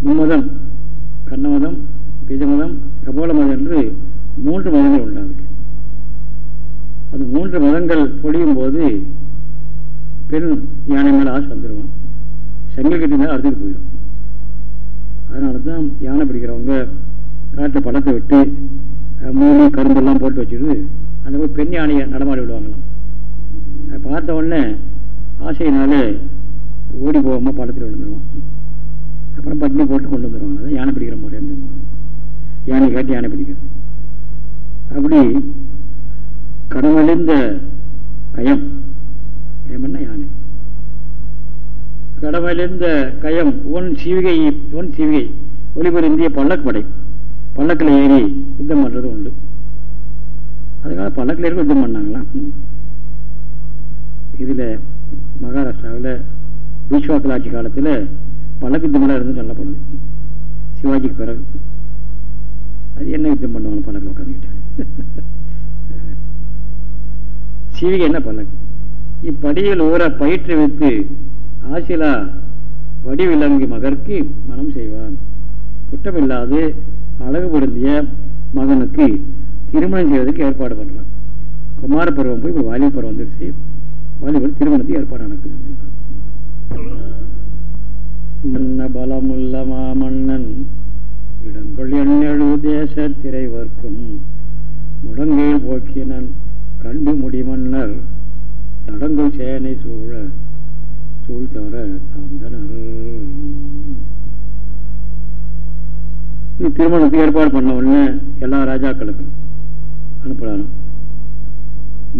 மும்மதம். கண்ணமதம் பீஜமதம் கபோல மதம் என்று மூன்று மதங்கள் உண்டாது அந்த மூன்று மதங்கள் பொழியும் போது பெண் யானை மேலே ஆசை வந்துடுவான் செங்கல் கட்டி மேலே அறுத்துட்டு போயிடும். அதனால தான் யானை பிடிக்கிறவங்க காட்டில் பழத்தை விட்டு மூணு கரும்பெல்லாம் போட்டு வச்சுட்டு அந்த மாதிரி பெண் யானையை நடமாடி விடுவாங்களாம். பார்த்த உடனே ஆசையினாலே ஓடி போகாமல் பழத்தில் விழுந்துருவான். அப்புறம் பட்டினி போட்டு கொண்டு வந்துடுவாங்க அதான் யானை பிடிக்கிற முறைன்னு சொல்லுவாங்க யானை காட்டி யானை பிடிக்கிறது. அப்படி கடவுளிந்த கயம். கயம்னா யானை. கடவுளிந்த கயம் ஒன் சீவிகை ஒன் சீவிகை. இந்திய பல்லக்கு படை. பல்லக்கில் ஏறி யுத்தம் பண்ணுறது உண்டு. அதுக்காக பல்லக்கில் ஏறி யுத்தம் பண்ணாங்களாம் இதில் மகாராஷ்டிராவில் பீஷ்வாக்கல் ஆட்சி காலத்தில் பல்லக்கு யுத்தமெல்லாம் இருந்து சொல்லப்படுது. சிவாஜிக்கு பிறகு. அது என்ன யுத்தம் பண்ணுவாங்க பல்லக்கில் உட்காந்துக்கிட்டு சிவிகை என்ன பல்லக்கு இப்படியில் ஊற பயிற்றுவித்து ஆசிலா வடிவிலங்கு மகற்கு மனம் செய்வான். குற்றமில்லாது அழகு பொருந்திய மகனுக்கு திருமணம் செய்வதற்கு ஏற்பாடு பண்றான். குமார பருவம் போய் இப்போ வாலிப பருவம் வந்துருச்சு. வாலிபர் திருமணத்துக்கு ஏற்பாடு நடக்குது. மன்ன பலமுள்ள மாமன்னன் இடங்கொள் எண்ணெழு தேச திரைவர்க்கும் முடங்கையில் போக்கினன் கண்டு முடிமன்னர் தடங்குள் சேனை சூழ சூழ் தவற சார்ந்தனர் திருமணத்துக்கு ஏற்பாடு பண்ண உடனே எல்லா ராஜாக்களுக்கும் அனுப்புறாரு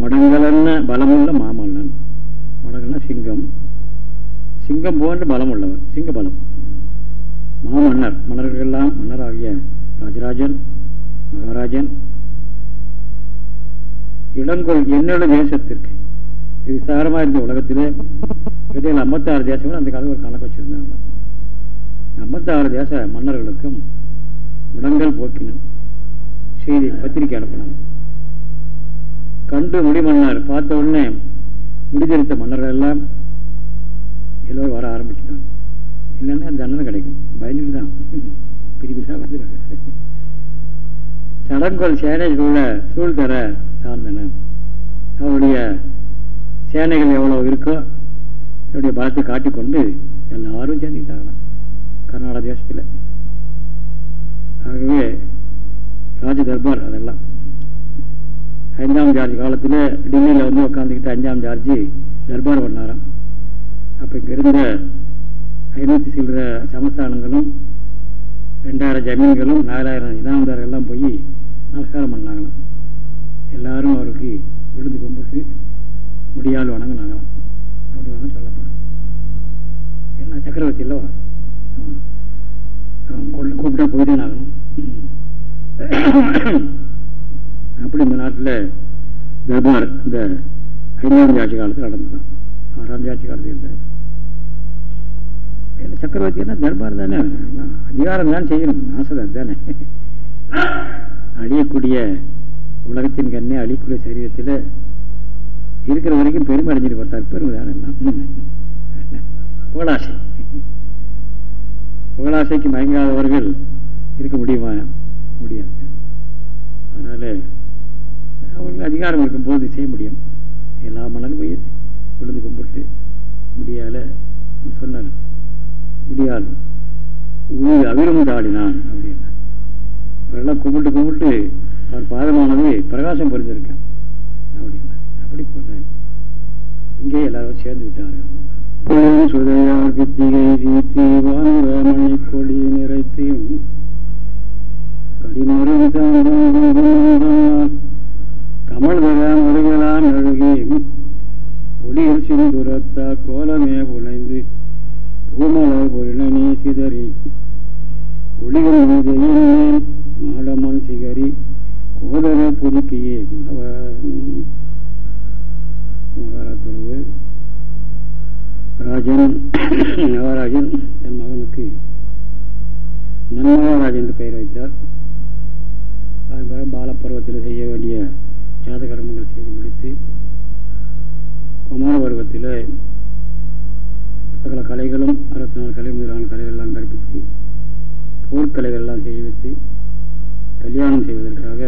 மடங்கலன்ன பலமுள்ள மாமல்லன் மடங்கள்னா சிங்கம் சிங்கம் போன்ற பலம் உள்ளவர். சிங்க பலம். மாமன்னர் மன்னர்களெல்லாம் மன்னராகிய ராஜராஜன் மகாராஜன். இடங்கொள் என்னென்ன தேசத்திற்கு? இது இருந்த உலகத்திலே இடையில் ஐம்பத்தாறு தேசங்கள் அந்த காலத்தில் ஒரு கணக்கு வச்சிருந்தாங்க. ஐம்பத்தாறு தேச மன்னர்களுக்கும் முடங்கல் போக்கினும் செய்தி பத்திரிக்கை அனுப்பினாங்க. கண்டு முடிமன்னர் பார்த்த உடனே முடிதெடுத்த மன்னர்கள் எல்லாம் எல்லோரும் வர ஆரம்பிச்சுட்டாங்க. இல்லைன்னா தண்டனை கிடைக்கும். பயந்துட்டு தான். பிரிவிழா வந்துடுவாங்க சடங்கோல் சேனைக்குள்ள சூழ் தர சார்ந்தன. அவருடைய சேனைகள் எவ்வளவு இருக்கோ என்னுடைய பலத்தை காட்டிக்கொண்டு எல்லாரும் சேர்ந்துக்கிட்டாங்களாம் கர்நாடக தேசத்தில். ஆகவே ராஜ தர்பார் அதெல்லாம். ஐந்தாம் ஜார்ஜ் காலத்தில் டெல்லியில் வந்து உட்காந்துக்கிட்டு அஞ்சாம் ஜார்ஜி தர்பார் பண்ணாராம். அப்போ இங்கே இருந்த ஐநூற்றி சில்லற சமஸ்தானங்களும் ரெண்டாயிரம் ஜமீன்களும் நாலாயிரம் இதாமதார்கள் எல்லாம் போய் நமஸ்காரம் பண்ணாங்களாம். எல்லாரும் அவருக்கு விழுந்து கும்பிட்டு முடியால் வணங்கினாங்களாம். அப்படி வேணும் சொல்லப்படும். என்ன சக்கரவர்த்தி இல்லவா? கூப்பிட்டா போய்தான் ஆகணும். அப்படி இந்த நாட்டில் தர்பார் இந்த ஐந்தாம் ஆட்சி காலத்தில் நடந்துதான் ராஜாட்சி காலத்தில் இருந்தார். என்ன சக்கரவர்த்தினா தர்பார் தானே அதிகாரம் தான் செய்யணும். ஆசைதான் தானே அழியக்கூடிய உலகத்தின் கண்ணே அழியக்கூடிய சரீரத்தில் இருக்கிற வரைக்கும் பெருமை அடைஞ்சிட்டு பார்த்தார் பெருமை தானே எல்லாம். புகழாசை. புகழாசைக்கு மயங்காதவர்கள் இருக்க முடியுமா? முடியாது. அதனால் அவர்கள் அதிகாரம் இருக்கும்போது செய்ய முடியும். எல்லா மலரும் போய் விழுந்து கும்பிட்டு முடியால சொன்னார் முடியாது உயிர் அவிரும் தாடினான் அப்படின்னா. அவரெல்லாம் கும்பிட்டு கும்பிட்டு அவர் பாதமானது பிரகாசம் புரிஞ்சிருக்கேன் அப்படின்னா. அப்படி போனார். இங்கே எல்லாரும் சேர்ந்து விட்டார்கள். சுதையார் பித்திகை தீற்றி வானுரமணி கொடி நிறைத்து கடினரும் கமல்தரான் அழுகி ஒளியில் சிந்துரத்த கோலமே புனைந்து பூமலர் பொருணனி சிதறி. ஒளிகள் மீதையின் மாடமன் சிகரி கோதர புதுக்கியே மகாராத்துறவு ராஜன் நவராஜன் தன் மகனுக்கு நன்மகாராஜன் என்று பெயர் வைத்தார். அதன் பிறகு பாலப்பருவத்தில் செய்ய வேண்டிய ஜாதகர்மங்கள் செய்து முடித்து குமார பருவத்தில் சகல கலைகளும் அறுபத்தி நாலு கலை முதலான கலைகள்லாம் கற்பித்து போர்க்கலைகள்லாம் செய்வித்து கல்யாணம் செய்வதற்காக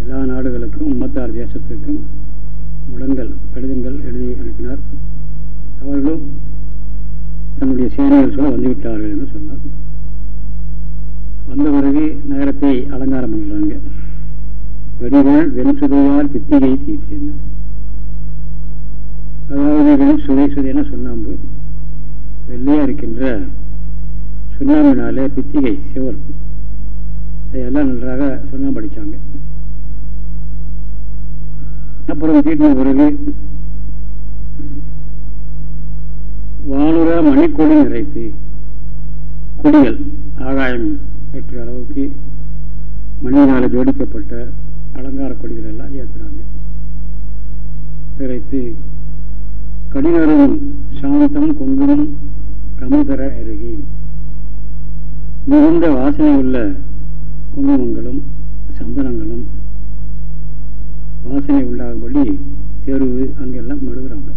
எல்லா நாடுகளுக்கும் முப்பத்தாறு தேசத்திற்கும் முடங்கள் கடிதங்கள் எழுதி அனுப்பினார். அவர்களும் தன்னுடைய சேனைகள் சொல்ல வந்துவிட்டார்கள் என்று சொன்னார். வந்த பிறகு நகரத்தை அலங்காரம் பண்ணுறாங்க வெடிகள் வெண்சுதையால் பித்திகை தீர்ச்சினார் அதாவது வெண் சுதை சுண்ணாம்பு. வெள்ளையா இருக்கின்ற சுண்ணாம்பினாலே பித்திகை சிவர் இதையெல்லாம் நன்றாக சுண்ணாம்பு அடித்தாங்க அப்புறம் தீட்டின பிறகு வானுர மணிக்கொடி நிறைத்து கொடிகள் ஆகாயம் எட்டு அளவுக்கு மனிதனால் ஜோடிக்கப்பட்ட அலங்கார கொடிகள் எல்லாம் ஏற்றுறாங்க நிறைத்து கடினரும் சாந்தம் குங்குமம் கமதர அருகி. மிகுந்த வாசனை உள்ள குங்குமங்களும் சந்தனங்களும் வாசனை உள்ளாகும்படி தேர்வு அங்கெல்லாம் மெழுகுறாங்க.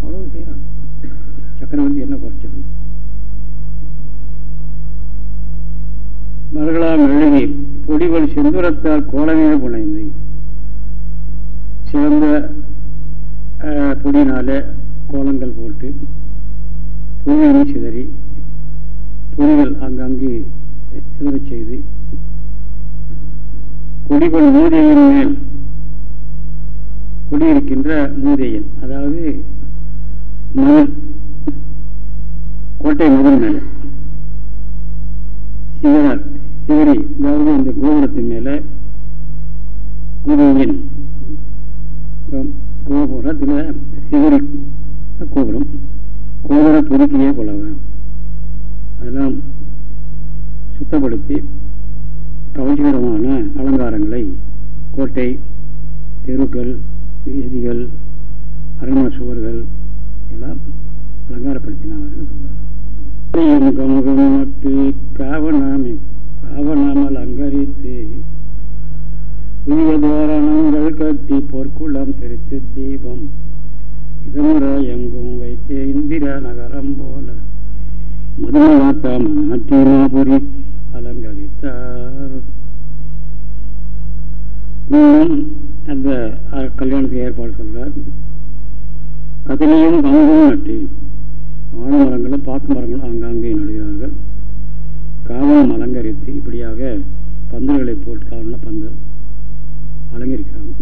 அவ்வளவு செய்கிறாங்க சக்கரவர்த்தி என்ன குறைச்சிருந்தோம் மர்களாம் மெழுகி பொடிகள் செந்துரத்தால் கோலமே புனைந்து சிறந்த பொடியினால கோலங்கள் போட்டு பூமியை சிதறி துணிகள் அங்கங்கே சிதற செய்து குடிகள் மூதையின் மேல் குடியிருக்கின்ற மூதையன் அதாவது மதில் கோட்டை மதில் மேல சிவரார் சிவரி அதாவது அந்த கோபுரத்தின் மேல மூதையன். கோபுரத்தில் சிதறி கோபுரம். கோபுர பொறுக்கியே கொள்ளவன் அதெல்லாம் சுத்தப்படுத்தி கவர்ச்சிகரமான அலங்காரங்களை கோட்டை தெருக்கள் வீதிகள் அரண்மனை சுவர்கள் எல்லாம் அலங்காரப்படுத்தினார்கள் காவனாமி காவனாமல் அங்கரித்து புதிய தோரணங்கள் கட்டி பொற்குளம் சிரித்து தீபம். இதமுறை எங்கும் வைத்தே இந்திரா நகரம் போல. மதுமலாத்தாம நாட்டியமாபுரி அலங்கரித்தார். அந்த கல்யாணத்துக்கு ஏற்பாடு சொல்றார். கதிலையும் கங்கும் நட்டி மரங்களும் பாக்கு மரங்களும் அங்காங்கே நடுகிறார்கள் காவலம் அலங்கரித்து இப்படியாக பந்தல்களை போட்டு காவலம் பந்தல். அலங்கரிக்கிறாங்க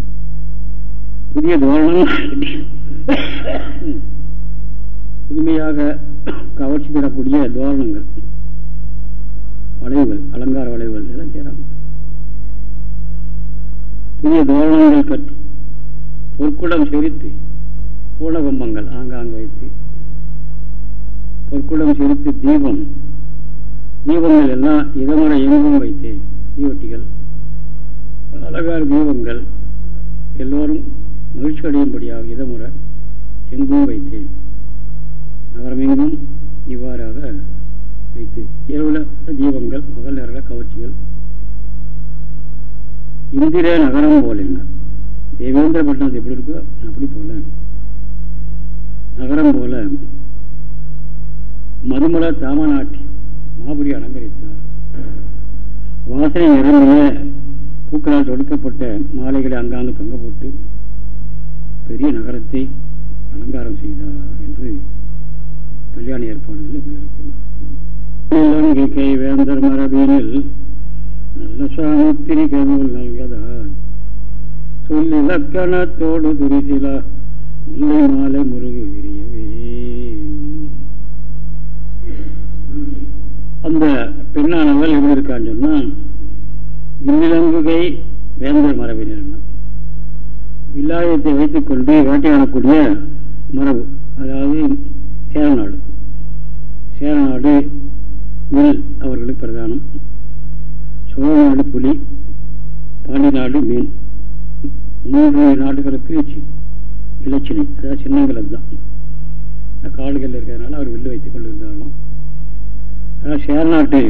புதிய தோரணம் புதுமையாக கவர்ச்சி தரக்கூடிய தோரணங்கள் வளைவுகள் அலங்கார வளைவுகள் இதெல்லாம் செய்கிறாங்க புதிய தோரணங்கள் கற்று பொற்குடம் செரித்து பூலகம்பங்கள் ஆங்காங்க வைத்து பொற்குடம் செரித்து தீபம் தீபங்கள் எல்லாம் இதமுறை எங்கும் வைத்து தீவட்டிகள் அழகான தீபங்கள் எல்லோரும் மகிழ்ச்சி அடையும்படியாக இதமுறை எங்கும் வைத்தேன். நகரமெங்கும் இவ்வாறாக வைத்து இரவுல தீபங்கள் பகல் நேர கவர்ச்சிகள். இந்திர நகரம் போல என்ன? தேவேந்திர பட்டணத்து எப்படி இருக்கோ அப்படி போல. நகரம் போல மதுமல தாமநாட்டி மாபுரி அலங்கரித்தார். வாசனை நிரம்பிய பூக்களால் தொடுக்கப்பட்ட மாலைகளை அங்காங்கு தொங்க போட்டு பெரிய நகரத்தை அலங்காரம் செய்தார் என்று கல்யாண ஏற்பாடுகள் இப்படி இருக்கு. வேந்தர் மரபினில் நல்ல சாமுத்திரி கனவுள் நல்கதார். சொல்லி லக்கணத்தோடு துரிசிலா முல்லை மாலை முருகு விரியவே. அந்த பெண்ணானவள் எப்படி இருக்கான்னு சொன்னா விண்ணிலங்குகை வேந்தர் மரபினர். வில்லாயத்தை வைத்துக் கொண்டு வேட்டையாடக்கூடிய மரபு அதாவது சேரநாடு. சேரநாடு வில் அவர்களுக்கு பிரதானம். சோழநாடு புலி பாண்டி நாடு மீன். மூன்று நாடுகளுக்கு இலச்சினை அதாவது சின்னங்கள் அதுதான். காடுகள் இருக்கிறதுனால அவர் வில்லு வைத்துக் கொண்டிருந்தாலும். ஆனால் சேரநாட்டு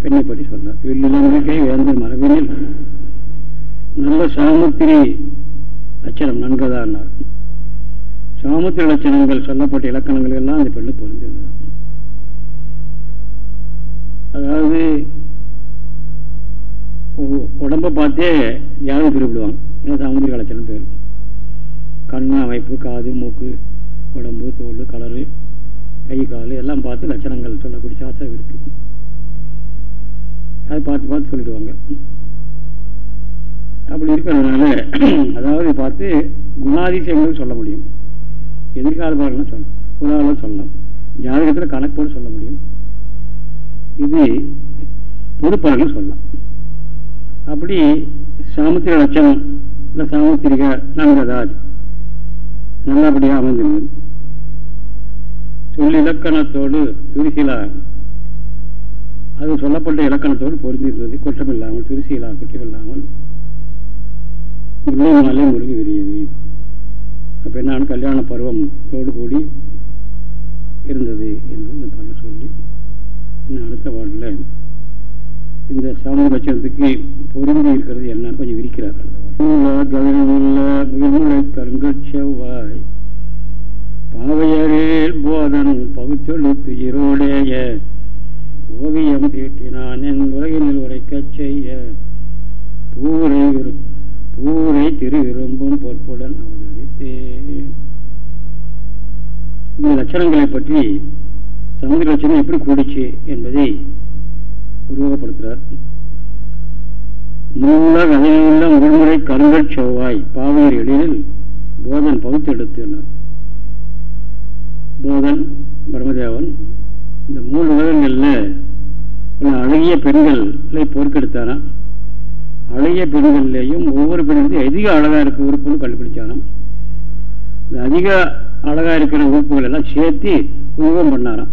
பெண்ணை பற்றி சொல்றார் வில்லிலங்கை வேந்தர் மரபினில் நல்ல சாமுத்திரி லட்சணம் நன்கதான்னார் சாமுத்திரி லட்சணங்கள் சொல்லப்பட்ட இலக்கணங்கள் எல்லாம் அந்த பெண்ணு பொருந்திருந்தது அதாவது உடம்பை பார்த்தே யாரும் குறிப்பிடுவாங்க ஏன்னா சாமுத்திரி லட்சணம் பேர். கண் அமைப்பு காது மூக்கு உடம்பு தோல் கலரு கை கால் எல்லாம் பார்த்து லட்சணங்கள் சொல்லக்கூடிய சாஸ்திரம் இருக்குது அதை பார்த்து பார்த்து சொல்லிடுவாங்க. அப்படி இருக்கிறதுனால அதாவது பார்த்து குணாதிசயங்கள் சொல்ல முடியும். எதிர்கால பலன்லாம் சொல்லலாம் புலாவில் சொல்லலாம். ஜாதகத்தில் கணக்கோடு சொல்ல முடியும். இது பொது சொல்லலாம். அப்படி சாமுத்திர லட்சணம் இல்லை சாமுத்திரிக நங்கதாஜ் நல்லபடியாக அமைந்திருந்தது. சொல்லிலக்கணத்தோடு துரிசிலா அது சொல்லப்பட்ட இலக்கணத்தோடு பொருந்திருந்தது குற்றமில்லாமல் துரிசிலா குற்றமில்லாமல் நாளே முருகி விரியவி. அப்போ என்ன கல்யாண பருவம் தோடு கூடி இருந்தது என்று இந்த பாட்டில் சொல்லி இன்னும் அடுத்த பாட்டில் இந்த சமூக லட்சணத்துக்கு பொருந்தி இருக்கிறது என்னன்னு கொஞ்சம் விரிக்கிறார் முயல்முறை செவ்வாய் பாவையரில் போதன் பகுத்தொழுத்து ஈரோடேய ஓவியம் தீட்டினான் என் உலகினில் உரைக்கச் செய்ய. பூரை பூரை திரு விரும்பும் பொற்புடன் அவதரித்தேன் இந்த லட்சணங்களை பற்றி சமுதிர லட்சணம் எப்படி கூடிச்சு என்பதை உருவகப்படுத்துகிறார் மூல கதையுள்ள முழுமுறை கருங்கல் செவ்வாய் பாவையர் எழிலில் போதன் பகுத்து எடுத்துள்ளார் போதன் பிரம்மதேவன் இந்த மூணு உலகங்களில் அழகிய பெண்களை பொறுக்கெடுத்தாராம் அழகிய பெண்கள்லேயும் ஒவ்வொரு பெண்களுக்கும் அதிக அழகாக இருக்கிற உறுப்புன்னு கண்டுபிடிச்சாராம். இந்த அதிக அழகாக இருக்கிற உறுப்புகள் எல்லாம் சேர்த்து உருவம் பண்ணாராம்.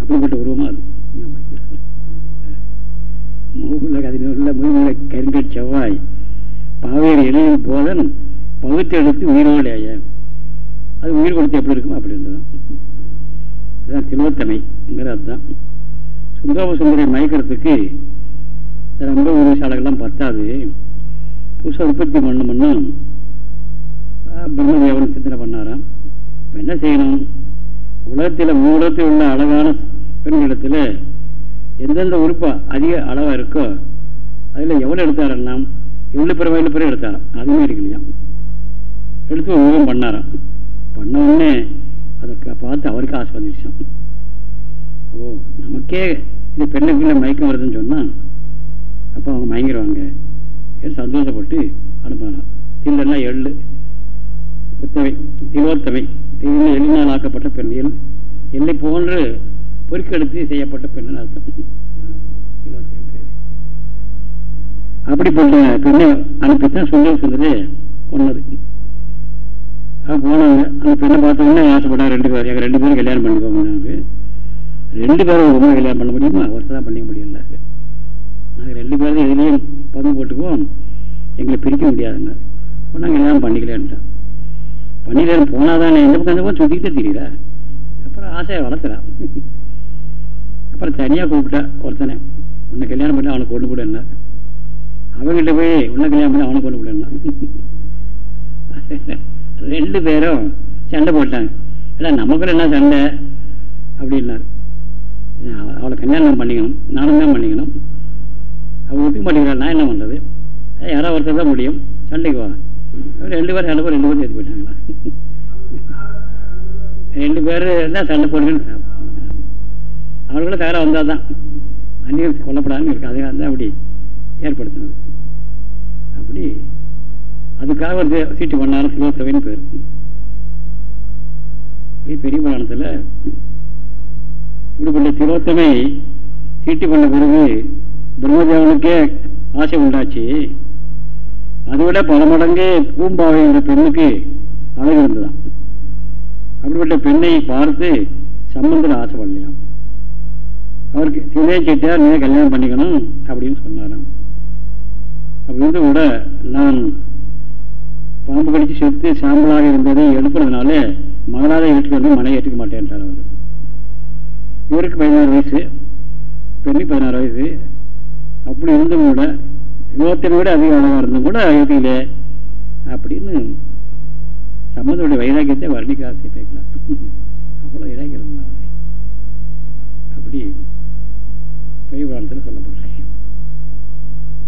அப்படிப்பட்ட உருவமாக அது. உள்ள முழுமுறை கருங்கல் செவ்வாய் பாவேறு இளையில் போதன் பகுத்தெடுத்து உயிரோடைய அது உயிர் கொடுத்து எப்படி இருக்கும் அப்படி இருந்ததான் அதுதான் திருவத்தமைங்கிற அதுதான் சுந்தர மயக்கிறதுக்கு ரொம்ப உதவிசாலைகள்லாம் பத்தாது. புதுசாக உற்பத்தி பண்ண பிரம்மதேவன் சிந்தனை பண்ணாராம் இப்போ என்ன செய்யணும்? உலகத்தில் மூலத்தில் உள்ள அழகான பெண்களிடத்தில் எந்தெந்த உறுப்பு அதிக அளவாக இருக்கோ அதில் எவ்வளோ எடுத்தாரன்னா எவ்வளோ பிற வயலு பிற எடுத்தாராம் அதுவுமே எடுக்கலையா எடுத்து உருவம் பண்ணாராம் பண்ண உடனே அதை பார்த்து அவருக்கு ஆசை வந்துருச்சான் ஓ நமக்கே இது பெண்ணுக்குள்ள மயக்கம் வருதுன்னு சொன்னால் அப்போ அவங்க மயங்கிடுவாங்க சந்தோஷப்பட்டு அனுப்பினான் தில்லன்னா எள்ளு உத்தவை திலோத்தவை தில் எளினால் ஆக்கப்பட்ட பெண். எல் எல்லை போன்று பொறுக்கெடுத்து செய்யப்பட்ட பெண்ணு அர்த்தம். அப்படிப்பட்ட பெண்ணை அனுப்பித்தான் சுந்தர சுந்தரே ஒன்னது போனாங்க அந்த பெண்ணை பார்த்தோன்னே ஆசைப்பட்டாங்க ரெண்டு பேரும் எங்கள் ரெண்டு பேரும் கல்யாணம் பண்ணிக்கோங்க ரெண்டு பேரும் ஒரு கல்யாணம் பண்ண முடியுமா? ஒருத்தர் தான் பண்ணிக்க முடியல நாங்கள் ரெண்டு பேரும் இதுலேயும் பங்கு போட்டுக்குவோம். எங்களை பிரிக்க முடியாதுங்க. நாங்கள் கல்யாணம் பண்ணிக்கலான்ட்டோம். பண்ணிக்கலாம் போனாதானே எந்த பக்கம் அந்த பக்கம் சுற்றிக்கிட்டே தெரியல அப்புறம் ஆசையை வளர்த்துறான் அப்புறம் தனியாக கூப்பிட்டேன் ஒருத்தனை. உன்னை கல்யாணம் பண்ணி அவனை கொண்டு கூட என்ன அவங்ககிட்ட போய் உன்னை கல்யாணம் பண்ணி அவனை கொண்டு கூட என்ன ரெண்டு பேரும் சண்டை போட்டாங்க. இல்லை நமக்குள்ள என்ன சண்டை? அப்படின்னாரு அவளை கல்யாணம் பண்ணிக்கணும். நானும் தான் பண்ணிக்கணும். அவள் ஒத்துக்க மாட்டேங்கிறாள் நான் என்ன பண்ணுறது யாராவது ஒருத்தர் தான் முடியும். சண்டைக்கு வா. ரெண்டு பேரும் சண்டை போய் ரெண்டு பேரும் சேர்த்து போயிட்டாங்களா? ரெண்டு பேர் தான் சண்டை போடுங்கன்னு அவர்களும் தயாராக வந்தால் தான் அந்நியர் கொல்லப்படாமல் இருக்கு. அதுக்காக தான் அப்படி ஏற்படுத்தினது. அப்படி அதுக்காக ஒரு சீட்டு பண்ணாலும் சுலோசவைன்னு பேர். பெரிய புராணத்தில் இப்படிப்பட்ட திரோத்தமை சீட்டு பண்ண பிறகு பிரம்மதேவனுக்கே ஆசை உண்டாச்சு. அதை விட பல மடங்கு பூம்பாவை என்ற பெண்ணுக்கு அழகு இருந்ததான் அப்படிப்பட்ட பெண்ணை பார்த்து சம்பந்தம் ஆசைப்படலையாம். அவருக்கு சிலையை கேட்டார் நீ கல்யாணம் பண்ணிக்கணும் அப்படின்னு சொன்னாராம். அப்படி கூட நான் பாம்பு கடிச்சு செத்து சாம்பலாக இருந்ததை எழுப்புறதுனால மகளாக ஏற்றுக்கிறது மனை ஏற்றுக்க மாட்டேன்ட்டார் அவர். இவருக்கு பதினாறு வயசு பெண்ணுக்கு பதினாறு வயசு. அப்படி இருந்தும் கூட இருபத்தி விட அதிக அளவாக இருந்தும் கூட ஏற்றுக்கல அப்படின்னு சம்மந்தோடைய வைராக்கியத்தை வர்ணிக்க ஆசை கேட்கலாம் அவ்வளோ வைராக்கியம் இருந்தாங்க அப்படி பெய்வாளத்தில் சொல்லப்படுறேன்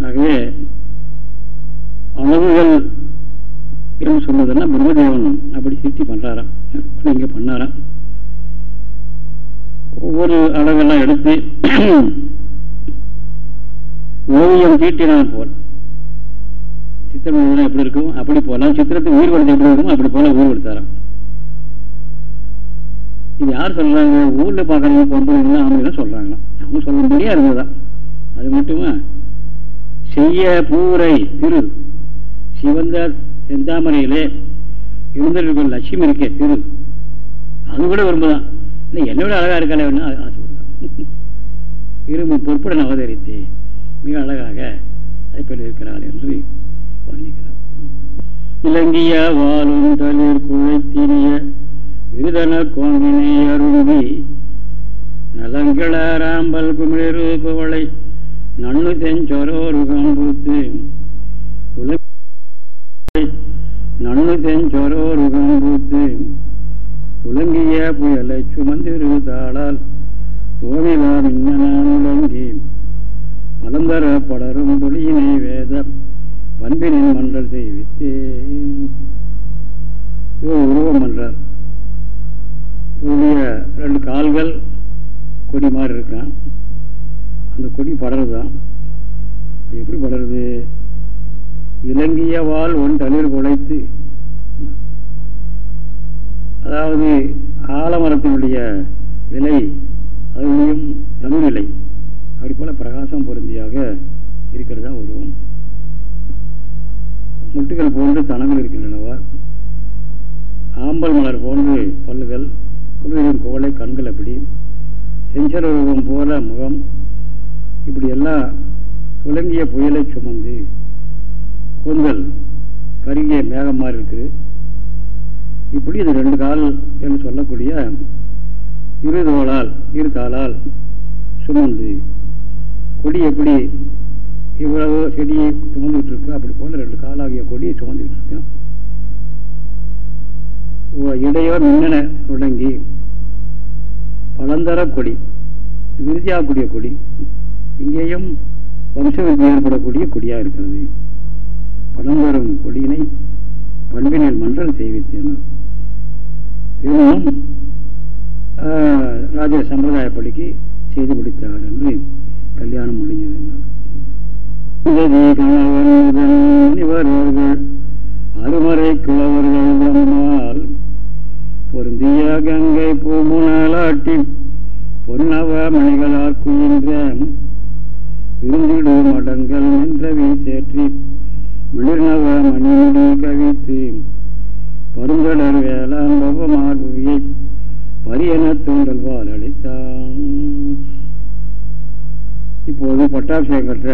ஆகவே அளவுகள் என்று சொன்னதெல்லாம் பிரம்மதேவன் அப்படி சிருஷ்டி பண்றாராம் இங்க பண்ணாராம் ஒவ்வொரு அளவெல்லாம் எடுத்து ஓவியம் தீட்டினான் போல். சித்திரம் எப்படி இருக்கும்? அப்படி போலாம் சித்திரத்துக்கு உயிர் கொடுத்து எப்படி இருக்கும்? அப்படி போல உயிர் கொடுத்தாராம் இது யார் சொல்றாங்க? ஊர்ல பாக்குறவங்க பொம்பளைங்க ஆம்பளை சொல்றாங்க. அவங்க சொல்ல முடியா இருந்ததுதான் அது மட்டுமா? செய்ய பூரை திரு. சிவந்த செந்தாமரையிலே இருந்திருக்கும் லட்சுமி இருக்கே திரு. அது கூட விரும்புதான். இல்லை என்னை விட அழகாக இருக்காளே ஆசைப்படுதான் இரும்பு பொறுப்புடன் அவதரித்து மிக அழகாக அதை பெற்றிருக்கிறாள் என்று வர்ணிக்கிறார் இலங்கிய வாழும் தளிர் குழைத்தினிய விருதன கோங்கினை அரும்பி நலங்கிள ராம்பல் குமிழரு குவளை நன்னு செஞ்சொரோரு கம்பூத்து உலக செஞ்சொரோரு கம்பூத்து புலங்கிய புயலை சுமந்திருந்தாளால் தோவிலா மின்னனான் உலங்கி. பலந்தர படரும் துளியினை வேத பண்பினின் மன்றல் செய்வித்தே. உருவம் என்றார் இவருடைய ரெண்டு கால்கள் கொடி மாதிரி இருக்கான் அந்த கொடி படருதான் எப்படி படருது? இலங்கியவால் ஒன் தளிர் குலைத்து அதாவது ஆலமரத்தினுடைய விலை அதுலேயும் தனுநிலை அப்படி போல பிரகாசம் பொருந்தியாக இருக்கிறதா உருவம். முட்டுகள் போன்று தனங்கள் இருக்கின்றனவா? ஆம்பல் மலர் போன்று பல்லுகள் குளிரின் கோலை கண்கள் அப்படி. செஞ்சல் உருவம் போல முகம். இப்படி எல்லாம் துலங்கிய புயலை சுமந்து கூந்தல் கருகிய மேகம் மாதிரி இருக்குது. இப்படி இது ரெண்டு கால் என்று சொல்லக்கூடிய இரு தோளால் இரு தாளால் சுமந்து கொடி எப்படி இவ்வளவு செடியை சுமந்துட்டு இருக்கு அப்படி போல ரெண்டு காலாகிய கொடியை சுமந்துகிட்டு இருக்கேன் இடையோ மின்னன தொடங்கி பழந்தர கொடி விருதியாகக்கூடிய கொடி இங்கேயும் வம்சவிருத்தி ஏற்படக்கூடிய கொடியா இருக்கிறது. பழந்தரும் கொடியினை பண்பினில் மன்றல் செய்வித்தனர். திருமணம் ராஜ சம்பிரதாயப்படிக்கு செய்து முடித்தார் என்று கல்யாணம் முடிஞ்சது இவர்கள் அருமறை கிழவர்கள் நம்மால் பொருந்திய கங்கை பூமுனாலாட்டி பொன்னவ மணிகளால் குயின்ற விருந்திடும் மடங்கள் நின்றவி சேற்றி மிளிர்நக மணிமுடி கவித்து பருங்கடர் வேளாண் பவமார் பரியன பரியன தோன்றல்வால் அளித்தான் இப்போது பட்டாபிஷேகற்ற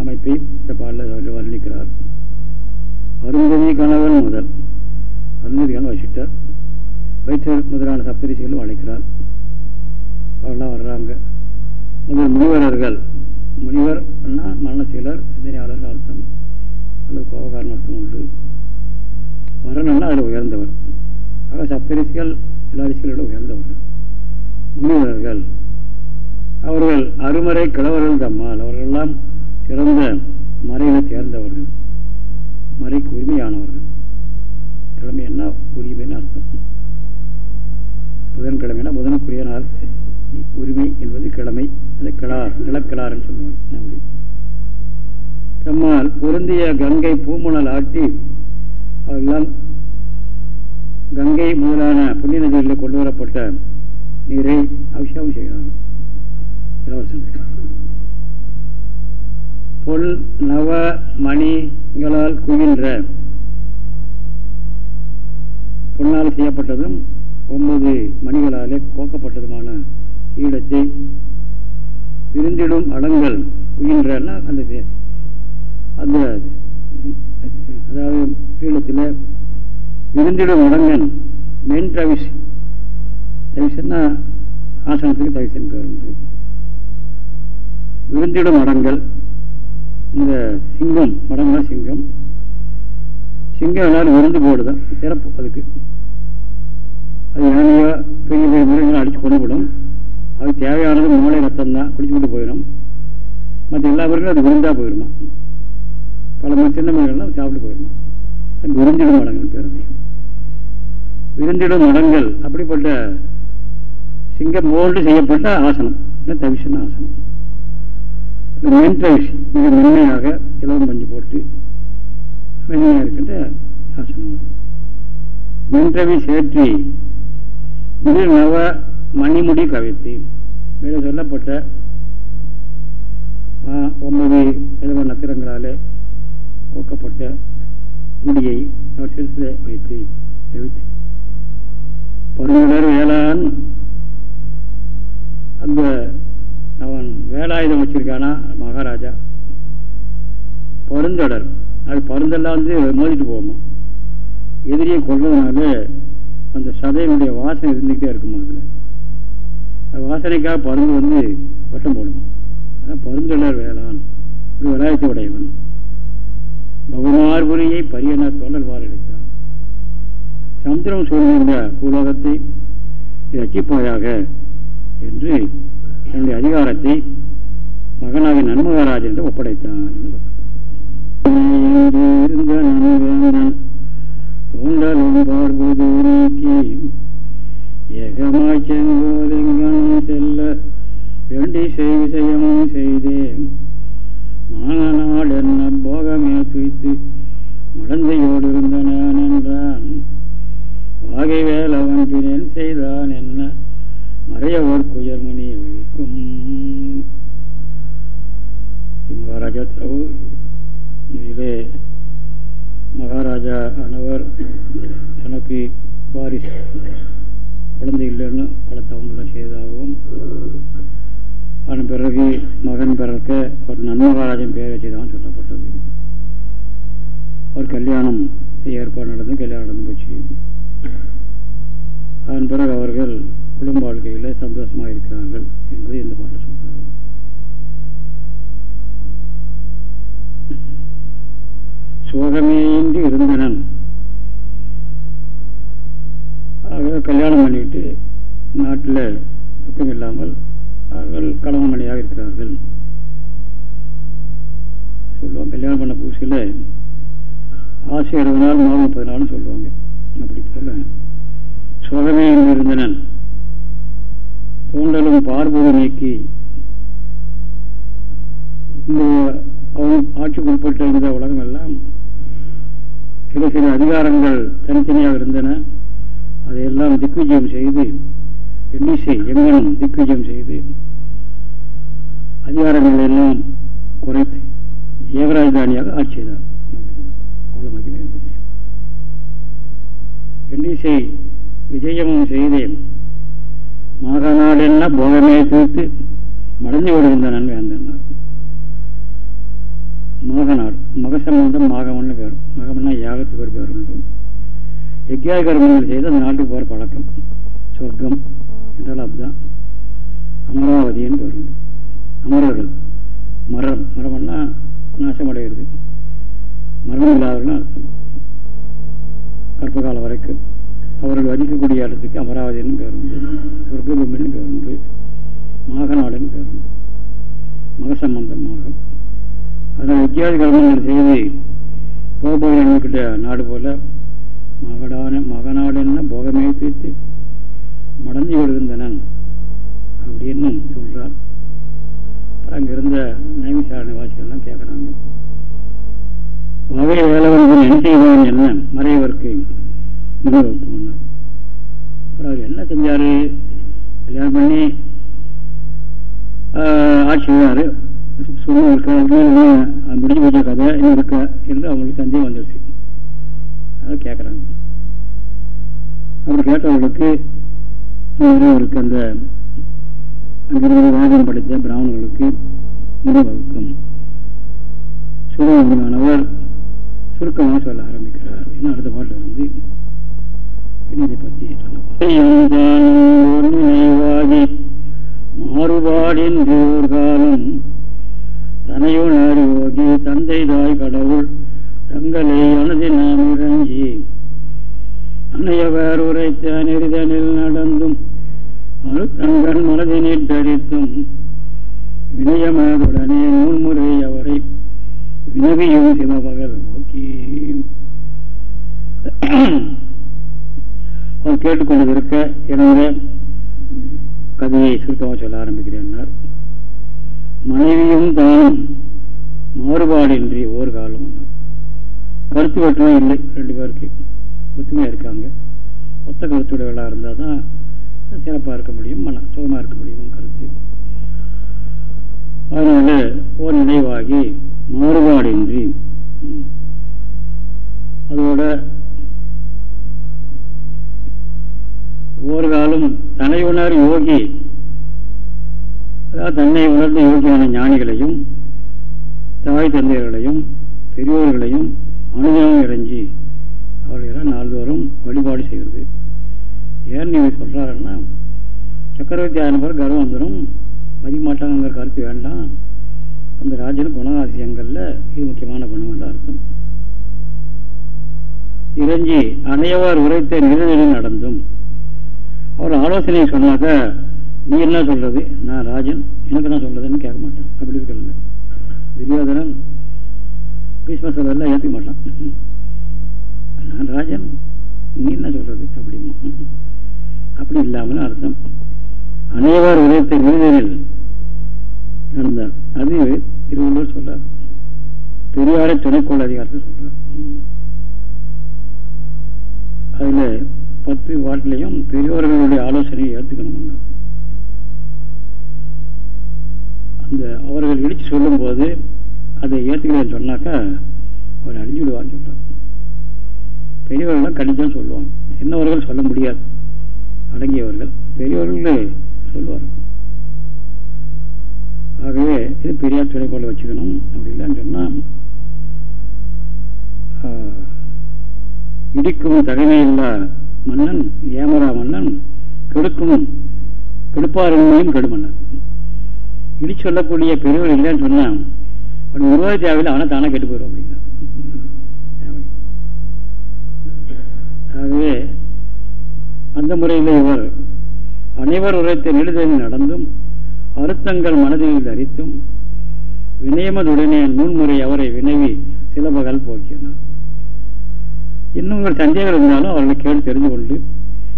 அமைப்பை இந்த பாடல வர்ணிக்கிறார். அருந்ததி கணவன் முதல் அருந்ததி கணவன் வசிட்டார் வைத்தர் முதலான சப்தரிசிகளும் அழைக்கிறார். அவெல்லாம் வர்றாங்க. முதல் முனிவரர்கள் முனிவர் மரணசீலர் சிந்தனையாளர்கள் அர்த்தம். அந்த கோபகாரன் அர்த்தம் உண்டு. வரணும்னா அதில் உயர்ந்தவர். ஆக சப்தரிசிகள் எல்லா ரிசிகளோட உயர்ந்தவர்கள் அவர்கள் அருமறை கிழவர்கள் தம்மால். அவர்களெல்லாம் சிறந்த மறையில் சேர்ந்தவர்கள் மறைக்கு உரிமையானவர்கள். கிழமை என்ன உரிமைன்னு அர்த்தம். புதன்கிழமைனா புதனுக்குரிய நாள் உரிமை என்பது கிழமை அந்த கிளார் நிலக்கிளார்னு சொல்லுவாங்க. அப்படி நம்மால் பொருந்திய கங்கை பூமணல் ஆட்டி அதெல்லாம் கங்கை முதலான புண்ணிய நதிகளில் கொண்டு வரப்பட்ட நீரை அபிஷேகம் செய்கிறாங்க இளவரசன். பொல் நவ மணிகளால் குவின்ற பொன்னால் செய்யப்பட்டதும் ஒன்பது மணிகளாலே கோக்கப்பட்டதுமான ஈழத்தை விருந்திடும் அடங்கல் குயின்றன்னா அந்த அந்த அதாவது கீழத்தில் விருந்திடும் அடங்கன் மென் தவிஸ் தவிசன்னா ஆசனத்துக்கு தவிசன் பேர் உண்டு. விருந்திடும் மடங்கள் இந்த சிங்கம் மடங்கள்னா சிங்கம். சிங்கம் எல்லாரும் விருந்து போடுதான் சிறப்பு அதுக்கு. அது யானையோ பெரிய பெரிய மிருகங்களை அடித்து கொண்டுவிடும் அது தேவையானது மூளை ரத்தம் தான் குடிச்சு கொண்டு போயிடும். மற்ற எல்லா மிருகங்களும் அது விருந்தா போயிடுமா பல சின்ன மிருகங்கள்லாம் சாப்பிட்டு போயிடணும் விருந்திடும் மடங்கள் பேர் விருந்திடும் மடங்கள் அப்படிப்பட்ட சிங்கம் மோல்டு செய்யப்பட்ட ஆசனம். தவிசன ஆசனம்? மென்ட்ரைஸ் மிக மென்மையாக இலவம் பஞ்சு போட்டு மென்மையாக இருக்கின்ற ஆசனம். மென்றவி சேற்றி இது நவ மணிமுடி கவித்து மேலே சொல்லப்பட்ட ஒன்பது விதமான நத்திரங்களாலே போக்கப்பட்ட முடியை அவர் சிறுசில் வைத்து கவித்து பருவலர் வேளாண். அந்த அவன் வேலாயுதம் வச்சிருக்கானா? மகாராஜா. பருந்தொடர். அது பருந்தெல்லாம் வந்து மோதிட்டு போகுமா? எதிரியை கொள்றதுனால அந்த சதையினுடைய வாசனை இருந்துகிட்டே இருக்குமா அதில்? அது வாசனைக்காக பருந்து வந்து வட்டம் போடுமா? அதான் பருந்தொடர் வேளாண். ஒரு விளாயத்தை உடையவன். பகவார்புரியை பரியன தொடர்வார் எடுத்தார் சமுத்திரம் சூழ்நிலை பூலோகத்தை ரச்சிப்பாயாக என்று தன்னுடைய அதிகாரத்தை மகனாக நன்மகராஜ் என்று ஒப்படைத்தான் தோண்டலும் நீக்கி ஏகமாய் செங்கோலிங்கனும் செல்ல வேண்டி செய் விஷயமும் செய்தேன். நானால் என்ன போகமே துய்த்து மடந்தையோடு இருந்தனான் என்றான் வாகை அவன் பினேன் செய்தான் என்ன? மறையவர் குயர்மணி விழிக்கும். மகாராஜா இதிலே மகாராஜா ஆனவர் தனக்கு வாரிசு குழந்தை இல்லைன்னு பல தவங்கள்லாம் செய்ததாகவும் அதன் பிறகு மகன் பிறக்க ஒரு நன்மகாராஜன் பேர் வச்சுதான் சொல்லப்பட்டது. ஒரு கல்யாணம் செய்ய ஏற்பாடு நடந்து கல்யாணம் நடந்து போச்சு. அதன் பிறகு அவர்கள் குடும்ப வாழ்க்கையில் சந்தோஷமாக இருக்கிறார்கள் என்பது இந்த பாட்டில் சொல்கிறார் சோகமேயின்றி இருந்தனன். ஆக கல்யாணம் பண்ணிட்டு நாட்டில் துக்கம் இல்லாமல் அவர்கள் கணவன் இருக்கிறார்கள். சொல்லுவாங்க கல்யாணம் பண்ண புதுசில் ஆசை அறுபது நாள் மாதம் முப்பது நாள்னு சொல்லுவாங்க. அப்படி போல சுகமே இருந்தனன். தோண்டலும் பார்ப்பது நீக்கி இந்த அவன் ஆட்சிக்கு உட்பட்டு இருந்த உலகம் எல்லாம் சில சில அதிகாரங்கள் தனித்தனியாக இருந்தன. அதையெல்லாம் திக்விஜயம் செய்து எண்ணிசை எங்கனும் திக்விஜயம் செய்து அதிகாரங்களை எல்லாம் குறைத்து ஏகராஜதானியாக ஆட்சி செய்தார். அவ்வளோ மகிமை இருந்துச்சு எண்ணிசை விஜயமும் செய்தேன். மாகநாடென்ன போகமே தீர்த்து மடந்து நன்மை அந்தனர். மாகநாடு மகசம்பந்தம் மாகமன்னு பேர். மகமன்னா யாகத்துக்கு ஒரு பேர் உண்டு. யக்யா கர்மங்கள் செய்து அந்த நாட்டுக்கு போகிற பழக்கம். சொர்க்கம் என்றால் அதுதான். அமராவதின்னு பேர் உண்டு அமரர்கள் மரம். மரம்னா நாசமடைகிறது. மரணம் இல்லாதவர்கள் கற்பகாலம் கற்ப காலம் வரைக்கும் அவர்கள் வதிக்கக்கூடிய இடத்துக்கு அமராவதினு பேர் உண்டு. சொர்க்கபூமின்னு பேர் உண்டு. மாகநாடுன்னு பேர் உண்டு. மகசம்பந்தம் மாகம். அதனால் வித்தியாச கர்மங்கள் செய்து போகபோகிட்ட நாடு போல மகடான மகநாடு என்ன? போகமே தீர்த்து மடந்து விடுகின்றனன். அப்படின்னு சொல்கிறான் அங்கே இருந்த நைமிசாரண வாசிகள்லாம் கேட்குறாங்க வகை வேலவர்கள் என்ன செய்வான் என்ன? மறைவருக்கு முடிவெடுக்கும் அப்புறம் அவர் என்ன செஞ்சாரு? கல்யாணம் பண்ணி ஆட்சி செய்வார் சும்மா இருக்கா முடிஞ்சு போச்ச கதை இன்னும் இருக்க என்று அவங்களுக்கு சந்தேகம் வந்துடுச்சு அதை கேட்குறாங்க அப்படி கேட்டவர்களுக்கு அவருக்கு அந்த அங்கிருந்து படித்த பிராமணர்களுக்கு முடிவகுக்கும் சுதந்திரமானவர் சுருக்கமாக சொல்ல ஆரம்பிக்கிறார். இன்னும் அடுத்த பாட்டில் இருந்து இதை பற்றி நினைவாகி மாறுபாடின்றி காலம் தனையுணர் யோகி தந்தை தாய் கடவுள் தங்களை அனதி நாம் இறங்கி அணையவர் உரைத்த நெறிதனில் நடந்தும் மறுத்தங்கள் மனதினை தரித்தும் வினயமாதுடனே நூல்முறை அவரை வினவியும் சில நோக்கி. அவர் கேட்டுக்கொண்டு இருக்க கதையை சுருக்கமாக சொல்ல ஆரம்பிக்கிறேன் மனைவியும் தானும் மாறுபாடின்றி ஒரு காலம் கருத்து வெற்றுமே இல்லை ரெண்டு பேருக்கு ஒத்துமையாக இருக்காங்க. ஒத்த கருத்துடையவர்களாக இருந்தால் தான் சிறப்பாக இருக்க முடியும் மன சுகமாக இருக்க முடியும் கருத்து. அதனால ஒரு நினைவாகி மாறுபாடின்றி அதோட ஒரு காலம் தலைவனர் யோகி தன்னை உணர்ந்த யோகியான ஞானிகளையும் தாய் தந்தையர்களையும் பெரியோர்களையும் அனுபவம் இறைஞ்சி அவர்களெல்லாம் நாள்தோறும் வழிபாடு செய்கிறது ஏன் நீ சொல்கிறாருன்னா சக்கரவர்த்தி ஆயிரம் பேர் கர்வம் வந்துடும் மதிக்க மாட்டாங்கிற கருத்து வேண்டாம். அந்த ராஜன் குணாதிசயங்களில் இது முக்கியமான குணம் என்று அர்த்தம். இறைஞ்சி அனையவர் உரைத்த நிறுவனம் நடந்தும். அவர் ஆலோசனை சொன்னாக்க நீ என்ன சொல்றது? நான் ராஜன். எனக்கு என்ன சொல்றதுன்னு கேட்க மாட்டேன். அப்படி இருக்கல துரியோதனன் பீஷ்ம சொல்றதெல்லாம் ஏற்றுக்க மாட்டான். நான் ராஜன். நீ என்ன சொல்றது? அப்படிமா. அப்படி இல்லாமல் அர்த்தம். அனைவர் உரைத்த நிறுவனில் நடந்தார். அது திருவள்ளுவர் சொல்றார். பெரியாரை துணைக்கோள் அதிகாரத்தை சொல்றார். அதுல பத்து வாட்டிலையும் பெரியோர்களுடைய ஆலோசனையை ஏற்றுக்கணும் அந்த அவர்கள் இடிச்சு சொல்லும் போது அதை ஏற்றுக்கிறேன்னு சொன்னாக்கா அவர் அழிஞ்சு விடுவான்னு சொல்றார். பெரியவர்கள் கண்டிப்பாக சொல்லுவாங்க. சின்னவர்கள் சொல்ல முடியாது. அடங்கியவர்கள். பெரியவர்களே சொல்லுவார்கள் ஆகவே இது பெரியார் துணை போல வச்சுக்கணும் அப்படி இல்லைன்னு சொன்னால் இடிக்கும் தகமையில்லா மன்னன் ஏமரா மன்னன் கெடுக்கும் கெடுப்பாரன்மையும் கெடுமன்னன். இடி சொல்லக்கூடிய பெரியவர் இல்லைன்னு சொன்னால் அவன் உருவாக தேவையில்லை அவனை தானே கெட்டு போயிடும் அப்படிங்கிற ஆகவே அந்த முறையில் இவர் அனைவர் உரைத்த நெடுதல் நடந்தும் அறுத்தங்கள் மனதில் தரித்தும் வினயமதுடனே நூல்முறை அவரை வினவி சில பகல் போக்கினார். இன்னும் ஒரு சந்தேகம் இருந்தாலும் அவர்களை கேட்டு தெரிந்து கொண்டு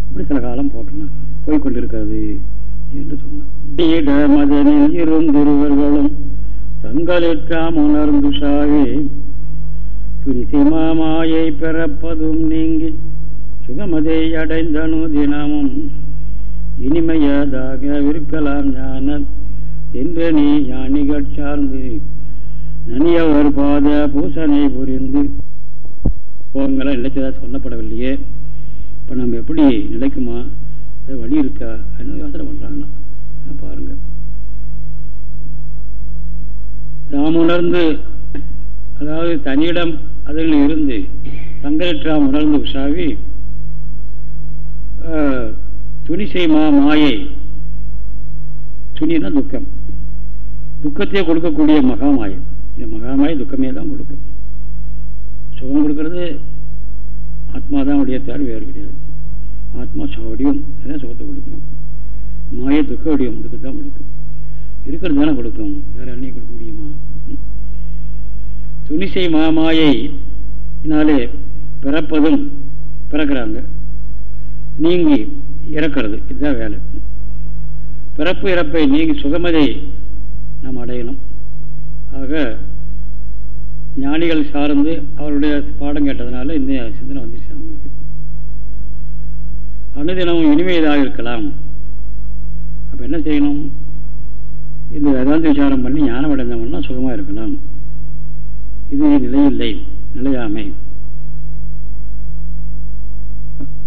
இப்படி சில காலம் போட்டனர் போய்கொண்டிருக்கிறது என்று சொன்னார். மதனில் இருந்திருவர்களும் தங்களிற்றாம் உணர்ந்து சாவே துரிசிமாமாயை பிறப்பதும் நீங்கி சுகமதை அடைந்தனு தினமும். இனிமையதாக விற்கலாம் ஞான என்று நீ ஞானிகள் சார்ந்து நனியவர் பாத பூசனை புரிந்து. போகங்களாம் நிலைச்சதா சொல்லப்படவில்லையே. இப்போ நம்ம எப்படி நிலைக்குமா? வழி இருக்கா? அப்படின்னு யோசனை பண்ணுறாங்கண்ணா பாருங்க. தாம் உணர்ந்து அதாவது தனியிடம் அதில் இருந்து தங்களிற்றாம் உணர்ந்து உஷாவி துணிசை மா மாயை. துணினா துக்கம். துக்கத்தையே கொடுக்கக்கூடிய மகாமாயை. இந்த மகாமாயை துக்கமே தான் கொடுக்கும். சுகம் கொடுக்கறது ஆத்மா தான் உடையத்தார் வேறு கிடையாது. ஆத்மா வடிவம் அதான் சுகத்தை கொடுக்கும். மாயை துக்க வடிவம் துக்கத்தை தான் கொடுக்கும். இருக்கிறது தானே கொடுக்கும். வேற அன்னையும் கொடுக்க முடியுமா? துணிசை மாமாயை இதனாலே பிறப்பதும் பிறக்கிறாங்க. நீங்கி இறக்கிறது. இதுதான் வேலை. பிறப்பு இறப்பை நீங்கி சுகமதை நாம் அடையணும். ஆக ஞானிகள் சார்ந்து அவருடைய பாடம் கேட்டதுனால இந்த சிந்தனை வந்துருச்சு அவங்களுக்கு அனுதினமும் இனிமையதாக இருக்கலாம். அப்போ என்ன செய்யணும்? இந்த வேதாந்த விசாரம் பண்ணி ஞானம் அடைந்தவன்னா சுகமாக இருக்கலாம். இது நிலையில்லை. நிலையாமை.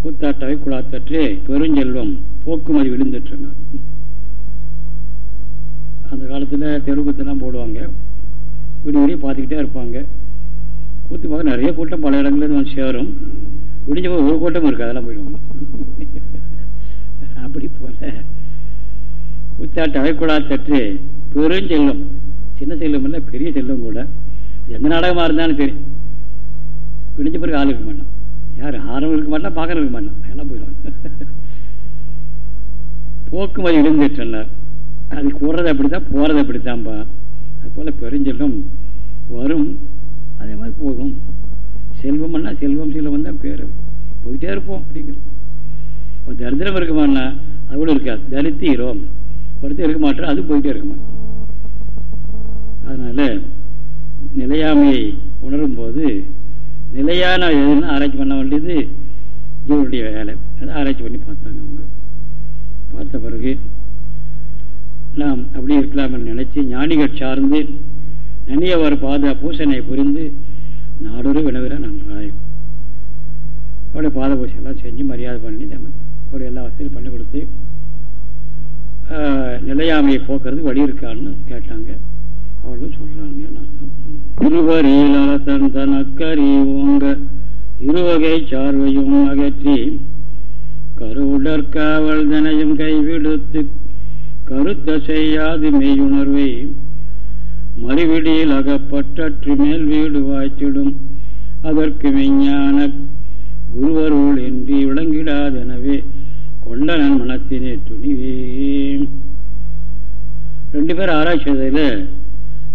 கூத்தாட்டவை குழாத்தற்றே பெருஞ்செல்வம் போக்குமதி விழுந்துட்டுனார் அந்த காலத்தில் தெருக்கூத்தெல்லாம் போடுவாங்க. விடி விடிய பார்த்துக்கிட்டே இருப்பாங்க. கூத்து பார்க்க நிறைய கூட்டம் பல இடங்களில் வந்து சேரும். விடிஞ்ச போது ஒரு கூட்டம் இருக்கு அதெல்லாம் போயிடுவாங்க [LAUGHS] அப்படி போல. கூத்தாட்டு அவைக்குழா தற்று பெருஞ்செல்வம். சின்ன செல்வம் இல்லை பெரிய செல்வம் கூட. எந்த நாடகமாக இருந்தாலும் சரி. விடிஞ்ச பிறகு ஆள் இருக்க மாட்டான். யார்? ஆரம் இருக்க மாட்டான் பார்க்க இருக்க மாட்டான் எல்லாம் போயிடுவாங்க போக்குமதி இழந்துட்டுனார் அது கூடுறது அப்படித்தான் போகிறது அப்படித்தான்ப்பா அது போல் பெருஞ்செல்வம் வரும். அதே மாதிரி போகும். செல்வம்னா செல்வம் செல்வம் தான் பேர். போயிட்டே இருப்போம் அப்படிங்கிறது இப்போ தரித்திரம் இருக்குமான்னா அது கூட இருக்காது. தரித்திரம். ஒருத்தர் இருக்க மாட்டோம். அது போயிட்டே இருக்குமா? அதனால நிலையாமையை உணரும் போது நிலையான எதுன்னு ஆராய்ச்சி பண்ண வேண்டியது இவருடைய வேலை. அதை ஆராய்ச்சி பண்ணி பார்த்தாங்க அவங்க. பார்த்த பிறகு நாம் அப்படி இருக்கலாம் நினைச்சு ஞானிகள் சார்ந்து நனியவர் பாத பூசனை புரிந்து நாடொரு வினவிற நன்றாய். அவருடைய பாத பூசையெல்லாம் செஞ்சு மரியாதை பண்ணி ஒரு எல்லா வசதியும் பண்ணி கொடுத்து நிலையாமையை போக்குறதுக்கு வழி இருக்கான்னு கேட்டாங்க. அவர்களும் சொல்றாங்க இருவரில் அரசன் தன் அக்கறி ஓங்க இருவகை சார்வையும் அகற்றி கருவுடற்காவல் தனையும் கைவிடுத்து கருத்த செய்யாது மெய்யுணர்வை மறுவிடியில் அகப்பற்றற்று மேல் வீடு வாய்த்திடும் அதற்கு விஞ்ஞான குருவருள் என்று விளங்கிடாதெனவே கொண்டனன் மனத்தினே துணிவே ரெண்டு பேர் ஆராய்ச்சியதில்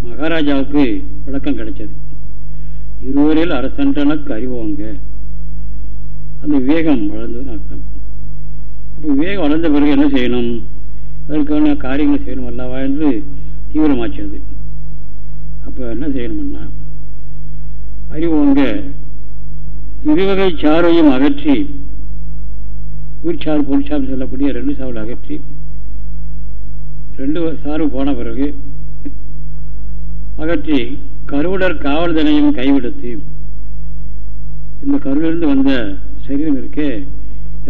மகாராஜாவுக்கு விளக்கம் கிடைச்சது. இருவரில் அரசன்றனக்கு அறிவோங்க அந்த விவேகம் வளர்ந்ததுன்னு அர்த்தம் அப்போ விவேகம் வளர்ந்த பிறகு என்ன செய்யணும்? அதற்கான காரியங்கள் செய்யணும். அல்லவா என்று தீவிரமாச்சது அப்போ என்ன செய்யணும்னா அறிவோங்க இருவகை சாரையும் அகற்றி உயிர்ச்சார் பொருட்சார் சொல்லக்கூடிய ரெண்டு சாவில் அகற்றி ரெண்டு சார்பு போன பிறகு அகற்றி கருவுடர் காவல் தினையும் கைவிடுத்து இந்த கருவிலிருந்து வந்த சரீரம் இருக்கே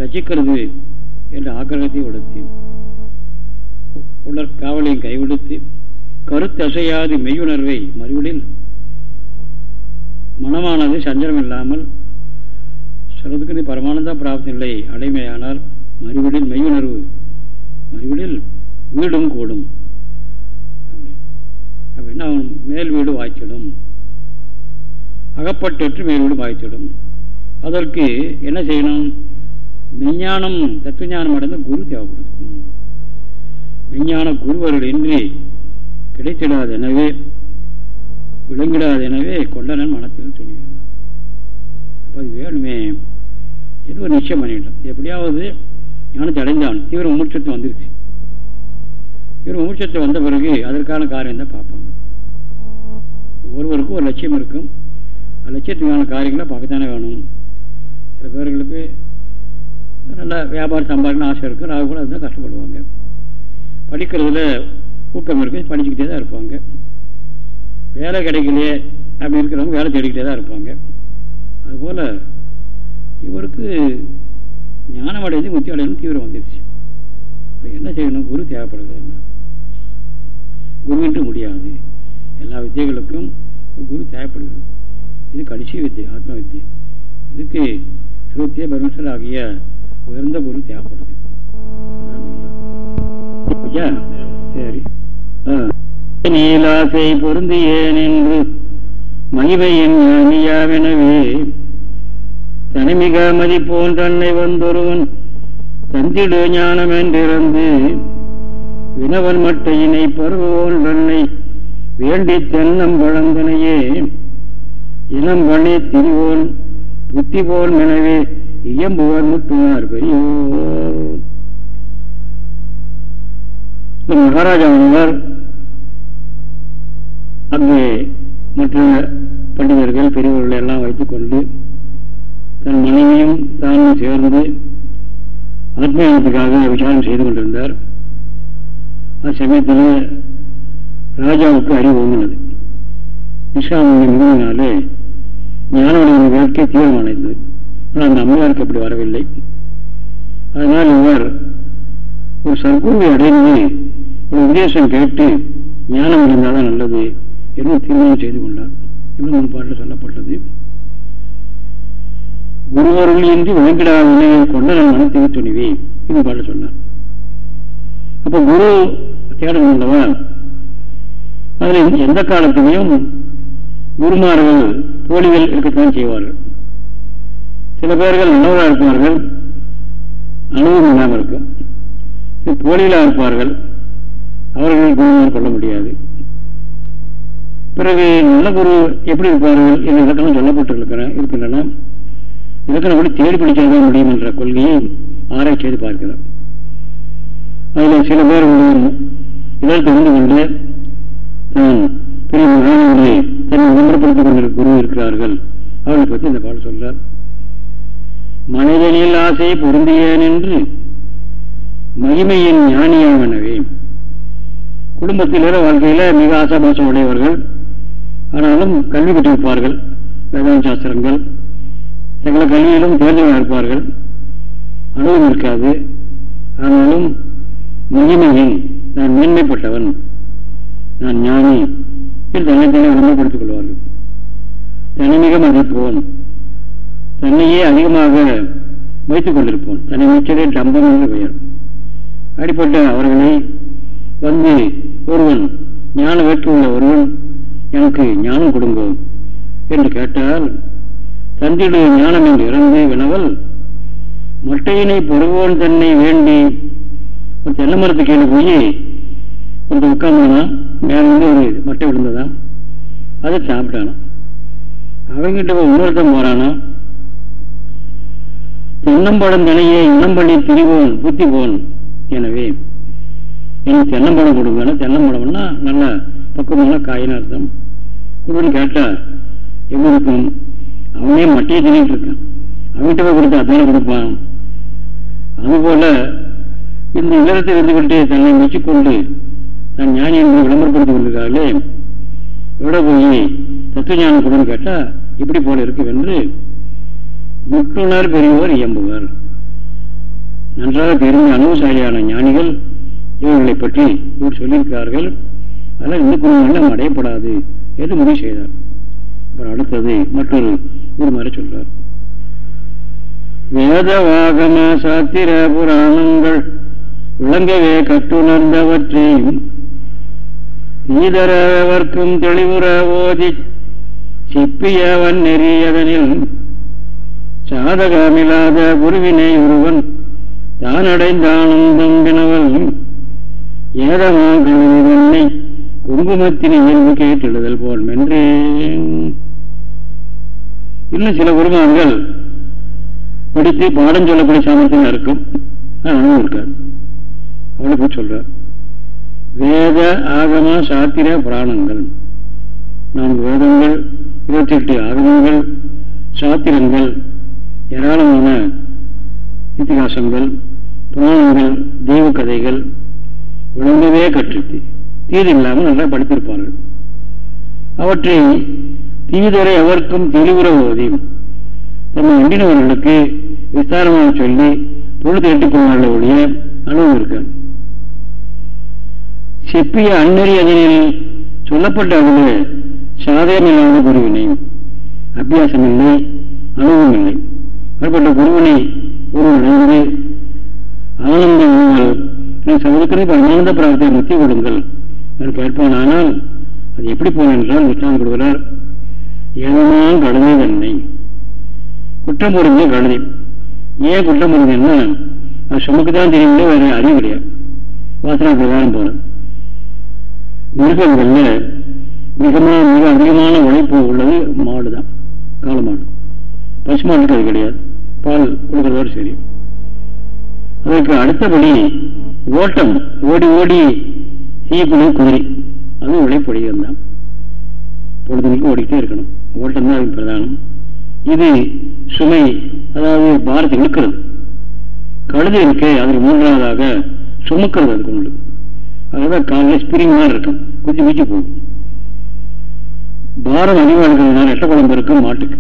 ரசிக்கிறது என்ற ஆக்கிரகத்தை உடுத்தி உடற் காவலையும் கைவிடுத்து கருத்தசையாது மெய்யுணர்வை மறுவிடில் மனமானது சஞ்சலம் இல்லாமல் சொல்றதுக்கு பரமானந்த பிராப்தி நிலை அடைமையானால் மறுவிடில் மெய்யுணர்வு மறுவிடில் வீடும் கூடும். அப்படின்னா அவன் மேல் வீடு வாய்ச்சிடும். அகப்பட்டு மேல் வீடு வாய்ச்சிடும். அதற்கு என்ன செய்யணும்? விஞ்ஞானம் தத்துவஞானம் அடைந்த குரு தேவைப்படுது. விஞ்ஞான குருவர்கள் இன்றி கிடைத்திடாது எனவே விளங்கிடாத எனவே கொண்டனன் மனத்தில் துணிவேன். அப்போ அது வேணுமே? இது ஒரு நிச்சயம் பண்ணிட்டோம். எப்படியாவது ஞானத்தை அடைந்தான். தீவிர மூச்சத்தை வந்துருச்சு. இவர் மூச்சத்தை வந்த பிறகு அதற்கான காரியம் தான் பார்ப்பாங்க. ஒருவருக்கும் ஒரு லட்சியம் இருக்கும். லட்சியத்துக்கான காரியங்களை பார்க்கத்தானே வேணும். சில பேர்களுக்கு நல்லா வியாபாரம் சம்பாதிக்கணும் ஆசை இருக்கும் ராகு கூட அதுதான் கஷ்டப்படுவாங்க. படிக்கிறதுல ஊக்கம் இருக்கு. படிச்சுக்கிட்டே தான் இருப்பாங்க. வேலை கிடைக்கலையே அப்படி இருக்கிறவங்க வேலை தேடிக்கிட்டே தான் இருப்பாங்க. அதுபோல் இவருக்கு ஞானம் அடைந்து முத்தி அடையணும் தீவிரம் இப்போ என்ன செய்யணும்? குரு தேவைப்படுகிறது என்ன குருவென்று முடியாது. எல்லா வித்தியர்களுக்கும் குரு தேவைப்படுகிறது. இது கடைசி வித்தியை ஆத்ம வித்தியை இதுக்கு சுருத்திய பரமேஸ்வரர் ஆகிய உயர்ந்த குரு தேவைப்படுது. சரி. நீலாசை பொருந்தியேன் என்று மகிமையின் ஞானியாவெனவே தனிமிக மதிப்போன் தன்னை வந்தொருவன் தந்திடு ஞானம் என்றிருந்து வினவன் மட்டையினை பருவோன் தன்னை வேண்டி தென்னம் வழந்தனையே. இனம் திரிவோன் புத்தி போல் எனவே இயம்புவர் முட்டுனார் பெரியோர். மகாராஜா முனிவர் அங்கு மற்ற பண்டிதர்கள் பெரியவர்கள் எல்லாம் வைத்துக் கொண்டு தன் மனைவியும் தானும் சேர்ந்து ஆத்மீகத்துக்காக விசாரணை செய்து கொண்டிருந்தார். அந்த சமயத்தில் ராஜாவுக்கு அறிவு ஒங்கினது நிஷாமுடைய மிகுதினாலே ஞானவடைய வாழ்க்கை தீவிரமானது ஆனால் அந்த அம்மையாருக்கு அப்படி வரவில்லை அதனால் இவர் ஒரு சர்க்குருவை அடைந்து ஒரு உபதேசம் கேட்டு ஞானம் இருந்தால்தான் நல்லது என்று தீர்மானம் செய்து கொண்டார் இன்னும் முன்பாட்டில் சொல்லப்பட்டது குருவருள் இன்றி விளங்கிடாத கொண்ட நான் மனத்தை துணிவி இது பாட்டில் சொன்னார் அப்ப குரு தேடம் அல்லவா அதில் எந்த காலத்திலையும் குருமார்கள் போலிகள் இருக்கத்தான் செய்வார்கள். சில பேர்கள் நல்லவராக இருப்பார்கள் அனுபவம் இல்லாமல் இருக்கும். தோழிகளாக இருப்பார்கள் அவர்கள் குருமார் கொள்ள முடியாது. பிறகு நல்ல குரு எப்படி இருப்பார்கள் என்ற இலக்கணம் சொல்லப்பட்டிருக்கிற இருக்கின்றன இலக்கணம் தேடி பிடிச்சாதான் முடியும் என்ற கொள்கையை ஆராய்ச்சி செய்து பார்க்கிறார் அதில் சில பேர் இதில் தெரிந்து கொண்டு தான் பெரிய மகான்களை தன்னை விளம்பரப்படுத்திக் கொண்டிருக்க குரு இருக்கிறார்கள் அவர்களை பற்றி இந்த பாடம் சொல்றார். மனிதனில் ஆசை பொருந்தியேன் என்று மகிமையின் ஞானியாவனவே குடும்பத்தில் வாழ்க்கையில மிக ஆசாபாசம் உடையவர்கள் ஆனாலும் கல்வி பெற்றிருப்பார்கள். வேதாந்த சாஸ்திரங்கள். சகல கல்வியிலும் தேர்ந்தவர்கள் இருப்பார்கள் அனுபவம் இருக்காது. ஆனாலும் மகிமையின் நான் மேன்மைப்பட்டவன். நான் ஞானி. என்று தன்னை தன்னை விளம்பரப்படுத்திக் கொள்வார்கள் தனிமிக மதிப்போன் தன்னையே அதிகமாக வைத்துக் கொண்டிருப்போம். தன்னை மிச்சதே டம்பம் என்று பெயர். அடிப்பட்ட அவர்களை வந்து ஒருவன் ஞான வேட்கை உள்ள ஒருவன் எனக்கு ஞானம் கொடுங்கோ என்று கேட்டால் தந்திடு ஞானம் என்று இறந்து வினவல் மொட்டையினை பொறுவோன் தன்னை வேண்டி தென்னை மரத்து கீழே போய் ஒருத்தர் உட்கார்ந்தானா மேலிருந்து ஒரு மட்டை விழுந்ததான் அதை சாப்பிட்டானா. அவங்கிட்ட போய் இன்னொருத்தன் போறானா? தென்னம்பழம் தனையே இன்னம்பள்ளி திரிவோன் புத்தி போன் எனவே எனக்கு தென்னம்பழம் கொடுங்க தென்னம்பழம்னா நல்ல பக்குவமான காயின்னு அர்த்தம். கொடுன்னு கேட்டா எப்படி இருக்கும் அவனே மட்டையை திணிட்டு இருக்கான். அவன்கிட்ட போய் கொடுத்தா அதான கொடுப்பான். அதுபோல இந்த உலகத்தில் இருந்து கொண்டு தன்னை மெச்சிக்கொண்டு தன் ஞானி என்பதை விளம்பரப்படுத்திக் கொண்டிருக்காங்களே எவ்வளோ போய் தத்துவ ஞானம் கொடுன்னு கேட்டா இப்படி போல இருக்கு என்று முற்றுணர் பெரியவர் இயம்புவர். நன்றாக தெரிந்த அனுபவசாலியான ஞானிகள் இவர்களை பற்றி இவர் சொல்லியிருக்கிறார்கள். அதனால் இந்த குடும்பம் அடையப்படாது என்று முடிவு செய்தார். அப்புறம் அடுத்தது மற்றொரு ஒரு மாதிரி சொல்றார். வேத வாகம சாத்திர புராணங்கள் விளங்கவே கட்டுணர்ந்தவற்றையும் தீதரவர்க்கும் தெளிவுற ஓதி சிப்பியவன் நெறியதனில் சாதகமில்லாத குருவினை ஒருவன் தான் அடைந்தானந்தம் வினவல் ஏதமாகனை குங்குமத்தின் இயல்பு கேட்டெழுதல் போல் இன்னும் சில குருமார்கள் படித்து பாடம் சொல்லக்கூடிய சாமர்த்தியம் இருக்கும். அனுபவம் இருக்காது அவளை போய் சொல்றார் வேத ஆகம சாத்திர புராணங்கள். நான்கு வேதங்கள் இருபத்தி எட்டு ஆகமங்கள் சாத்திரங்கள் ஏராளமான இத்திகாசங்கள் புராணங்கள் தெய்வ கதைகள் விளங்கவே கற்றுத்தி. தீது இல்லாமல் நல்லா படித்திருப்பார்கள். அவற்றை தீதுரை எவருக்கும் தெளிவுற ஓதி தம்மை எண்ணினவர்களுக்கு விஸ்தாரமாக சொல்லி பொழுது எட்டுக்கொள்ளாத ஒழிய அனுபவம் இருக்காது. செப்பிய அன்னறி அதனில் சொல்லப்பட்ட அவர்கள் சாதகம் இல்லாத குருவினை. அபியாசம் இல்லை அனுபவம் இல்லை அப்படிப்பட்ட குருவினை ஒருவர் அடைந்து ஆனந்த சமுதிரத்திற்கு ஆனந்த பிரார்த்தனை முத்தி கொடுங்கள் என்று கேட்பான் ஆனால் அது எப்படி போன என்றால் உற்சாகம் கொடுக்கிறார் ஏனமான் கழுதை தன்னை. குற்றம் புரிஞ்ச கழுதை. ஏன் குற்றம் புரிஞ்சன்னா அது சுமக்கு தான் தெரியல வேற அறிவு கிடையாது வாசனை பிரகாரம் போனது. மிருகங்கள்ல மிகமான மிக அதிகமான உழைப்பு உள்ளது மாடு தான் காலமாடு. மாடு பசு அது கிடையாது. பால் கொடுக்கறதோடு சரி. அதற்கு அடுத்தபடி ஓட்டம். ஓடி ஓடி செய்யக்கூடிய குதிரை. அது உழைப்புடையது தான். பொழுதுக்கு ஓடிக்கிட்டே இருக்கணும். ஓட்டம் தான் அதுக்கு பிரதானம். இது சுமை அதாவது பாரத்தை இழுக்கிறது. கழுது இருக்கு அதுக்கு மூன்றாவதாக சுமக்கிறது அதுக்கு உங்களுக்கு அதுதான் காலையில் ஸ்பிரிங் மாதிரி இருக்கும். குச்சி குச்சி போகும். பாரம் அதிகமாக இருக்கிறதுனால எட்ட குழம்பு இருக்கும் மாட்டுக்கு.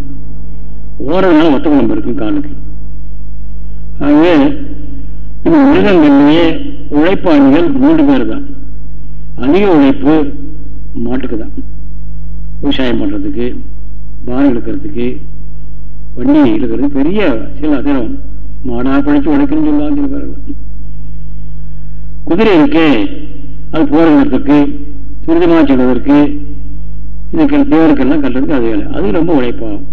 ஓரதுனால ஒத்த குழம்பு இருக்கும் காலுக்கு. ஆகவே இந்த மிருகங்கள்லேயே உழைப்பாளிகள் மூன்று பேர் தான் அதிக உழைப்பு மாட்டுக்கு தான் விவசாயம் பண்ணுறதுக்கு பாரம் இழுக்கிறதுக்கு வண்டி இழுக்கிறது பெரிய சில அதிரம் மாடா பழிச்சு உழைக்கணும்னு சொல்லுவாங்க சில பேர்கள் குதிரை இருக்கு அது போறதுக்கு துரிதமாக செல்வதற்கு இதுக்கு தேவருக்கெல்லாம் கட்டுறதுக்கு அது வேலை. அது ரொம்ப உழைப்பாகும்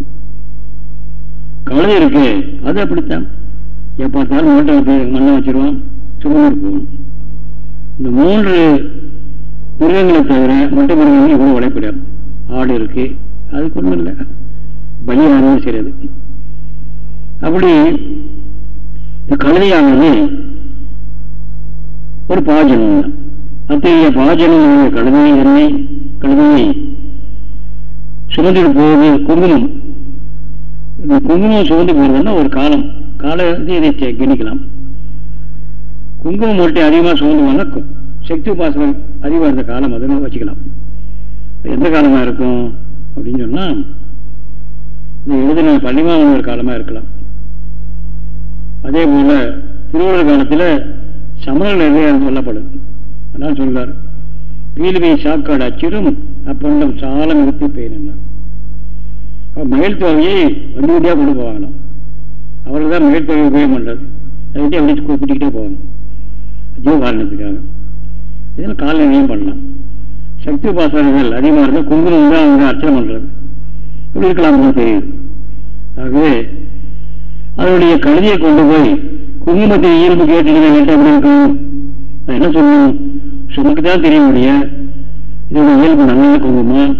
கவலை இருக்கு அது அப்படித்தான். பார்த்தாலும் மூட்டை போய் மண்ணை வச்சிருவோம் சுமந்து போகணும். இந்த மூன்று மிருகங்களை தவிர மொட்டை மிருகங்கள் இவ்வளோ உழைப்பிடும். ஆடு இருக்கு அதுக்கு ஒன்றும் இல்லை. பலியானது சரி அப்படி இந்த கழுதையானது ஒரு பாஜனம் தான். அத்தகைய பாஜனம் கடமையை எண்ணெய் கடமையை சுமந்துட்டு போவது குங்குமம். இந்த குங்குமம் சுமந்து போறதுன்னா ஒரு காலம். காலத்தை இதை கணிக்கலாம். குங்குமம் மட்டும் அதிகமாக சுமந்து போனால் சக்தி உபாசனம் அதிகமாக இருந்த காலம் அதனால வச்சுக்கலாம். எந்த காலமா இருக்கும் அப்படின்னு சொன்னா இந்த எழுதின பள்ளிமாவன ஒரு காலமா இருக்கலாம். அதே போல திருவள்ளுவர் காலத்துல சமணர்கள் நிறைய சொல்லப்படுது? அதான் சொல்றார். பீலுவை சாக்காடு அச்சிரும் அப்பண்டம் சாலம் இருத்தி பெயர் மயில் தொகையை வண்டி வண்டியாக கொண்டு போவாங்களாம். அவர்கள் தான் மயில் தொகை உபயோகம் பண்ணுறது அதை வண்டி அப்படி கூப்பிட்டுக்கிட்டே போவாங்க. ஜீவகாரணத்துக்காக இதெல்லாம் காலநிலையும் பண்ணலாம். சக்தி உபாசனங்கள் அதிகமாக இருந்தால் குங்குமம் தான் அவங்க அர்ச்சனை பண்ணுறது இப்படி இருக்கலாம் தெரியுது. ஆகவே அதனுடைய கழுதியை கொண்டு போய் குங்குமத்தை இயல்பு கேட்டீங்கன்னா எப்படி இருக்கும்? அது என்ன சொல்லணும்? சுமக்கு தான் தெரிய முடியும் இதோட இயல்பு நல்ல குங்குமம்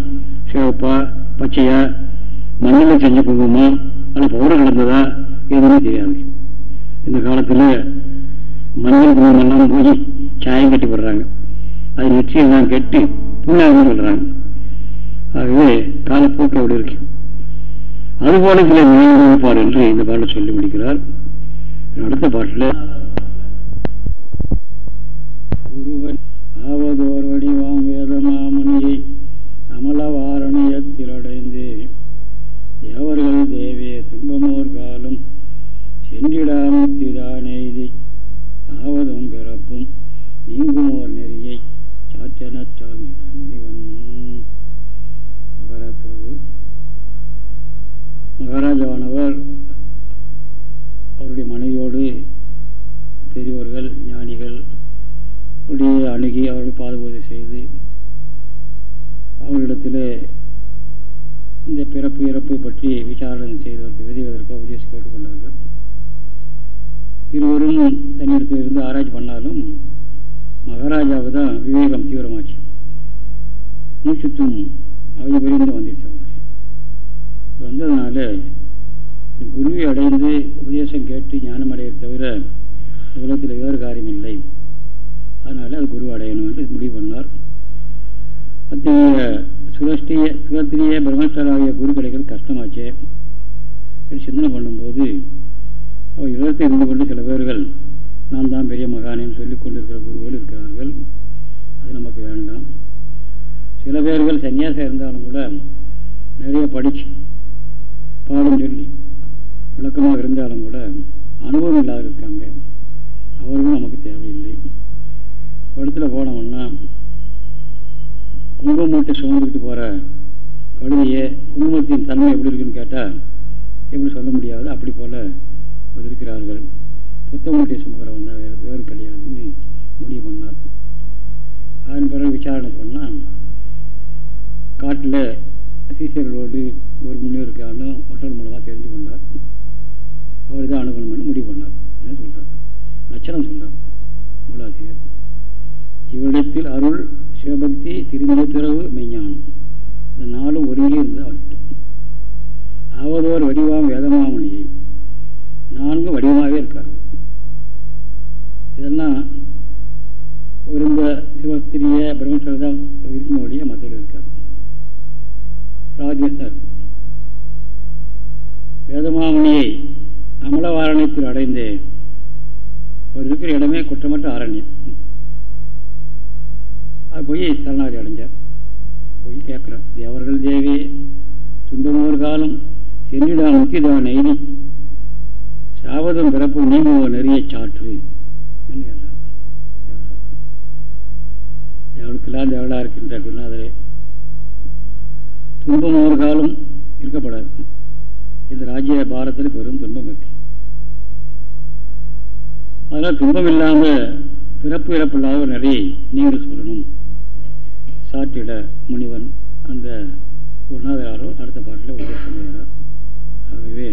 சிவப்பா பச்சையா? மண்ணில் செஞ்ச குங்குமம் அல்ல பவுடர் கிடந்ததா? எதுவுமே தெரியாது. இந்த காலத்தில் மண்ணில் குங்குமம்லாம் போய் சாயம் கட்டி போடுறாங்க. அது நெற்றியெல்லாம் கெட்டு புண்ணாக சொல்கிறாங்க ஆகவே காலப்போக்கு அப்படி இருக்கு. அதுபோல சில நினைவு என்று இந்த பாட்டில் சொல்லி முடிக்கிறார். அடுத்த பாட்டில் துன்பம் ஒரு காலம் இருக்கப்படாது. இந்த ராஜ்ய பாரத்தில் பெரும் துன்பம் இருக்கு. அதனால் துன்பம் இல்லாமல் பிறப்பு இறப்பு ஒரு நிறைய நீங்கள் சொல்லணும். சாற்றிட முனிவன் அந்த குருநாதராரோ அடுத்த பாட்டில் உபதேசம் செய்கிறார் ஆகவே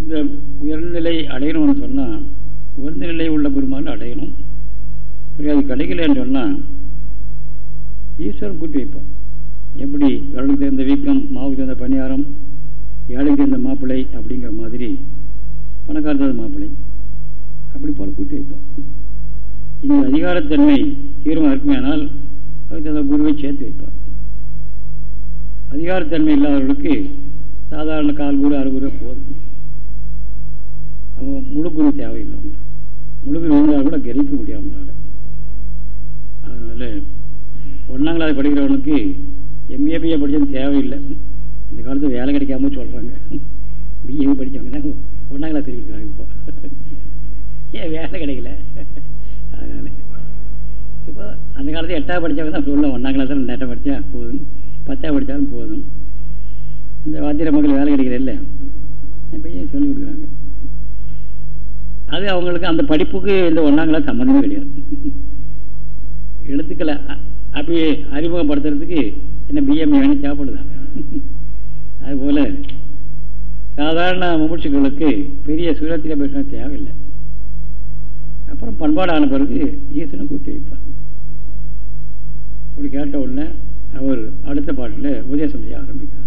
இந்த உயர்நிலை அடையணும்னு சொன்னால் உயர்ந்த நிலை உள்ள பெருமாள் அடையணும். அது கிடைக்கலன்னு சொன்னால் ஈஸ்வரன் கூட்டி வைப்பான் எப்படி விரலுக்கு தகுந்த வீக்கம் மாவுக்கு சேர்ந்த பணியாரம் ஏழைக்கு தெரிந்த மாப்பிள்ளை அப்படிங்கிற மாதிரி பணக்கார மாப்பிள்ளை. அப்படி போல கூட்டி வைப்பான் இந்த அதிகாரத்தன்மை தீர்மானம் இருக்குமேனால் அதுக்கு தகுந்த குருவை சேர்த்து வைப்பார். அதிகாரத்தன்மை இல்லாதவர்களுக்கு சாதாரண கால் குரு அரை குரு போதும். அவன் முழு குரு தேவையில்லை முழு குரு இருந்தால் கூட கிரகிக்க முடியாமல் அதனால ஒன்றாம் கிளாஸ் எம்ஏ எம்ஏபிஏ படித்தது தேவையில்லை. இந்த காலத்தில் வேலை கிடைக்காம சொல்கிறாங்க பிஏ படித்தவங்க தான் ஒன்றாம் கிளாஸ் இருக்கிறாங்க இப்போ. ஏன் வேலை கிடைக்கல? அதனால. இப்போ அந்த காலத்தில் எட்டாவது படித்தவங்க தான் சொல்லலாம் ஒன்றாம் கிளாஸில் ரெண்டாயிரம் படித்தா போதும். பத்தாவது படித்தாலும் போதும். இந்த வாத்திர மக்கள் வேலை கிடைக்கிற இல்லை? பையன் சொல்லிக் கொடுக்குறாங்க? அது அவங்களுக்கு அந்த படிப்புக்கு இந்த ஒன்றாம் கிளாஸ் சம்மந்தமே கிடையாது. எழுத்துக்களை அப்படி அறிமுகப்படுத்துறதுக்கு என்ன பிஎம்ஏ வேணும் சாப்பிடுதான் அதுபோல் சாதாரண முமுட்சிகளுக்கு பெரிய சுயத்திர பேசணும் தேவையில்லை. அப்புறம் பண்பாடான பிறகு ஈசனை கூட்டி வைப்பார் அப்படி கேட்ட உடனே அவர் அடுத்த பாட்டில் உபதேசம் செய்ய ஆரம்பிக்கிறார்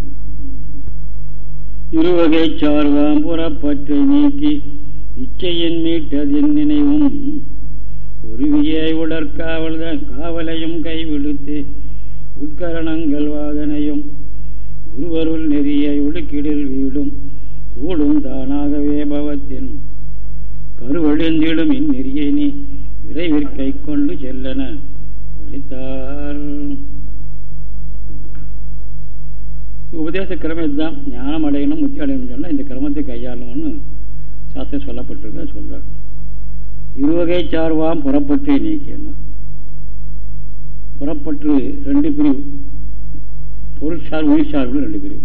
இருவகை சார்வாம் புறப்பற்றை நீக்கி இச்சையின் மீட்டதின் நினைவும் உருவியை உடற்காவல் காவலையும் கைவிடுத்து உட்கரணங்கள் வாதனையும் குருவருள் நெறியை ஒழுக்கிடில் வீடும் கூடும் தானாகவே பவத்தின் கருவழிந்திடும் இந்நெறியை நீ விரைவிற்கை கொண்டு செல்லன ஒழித்தார் உபதேச கிரமம் இதுதான். ஞானம் அடையணும் முத்தி அடையணும்னு சொன்னால் இந்த கிரமத்தை கையாளணும்னு சாஸ்திரம் சொல்லப்பட்டிருக்க சொல்றார். இருவகை சார்வாம் புறப்பட்டு நீக்கியன்னா புறப்பட்டு ரெண்டு பிரிவு. பொருட்சார் உயிர் சார்பு ரெண்டு பிரிவு.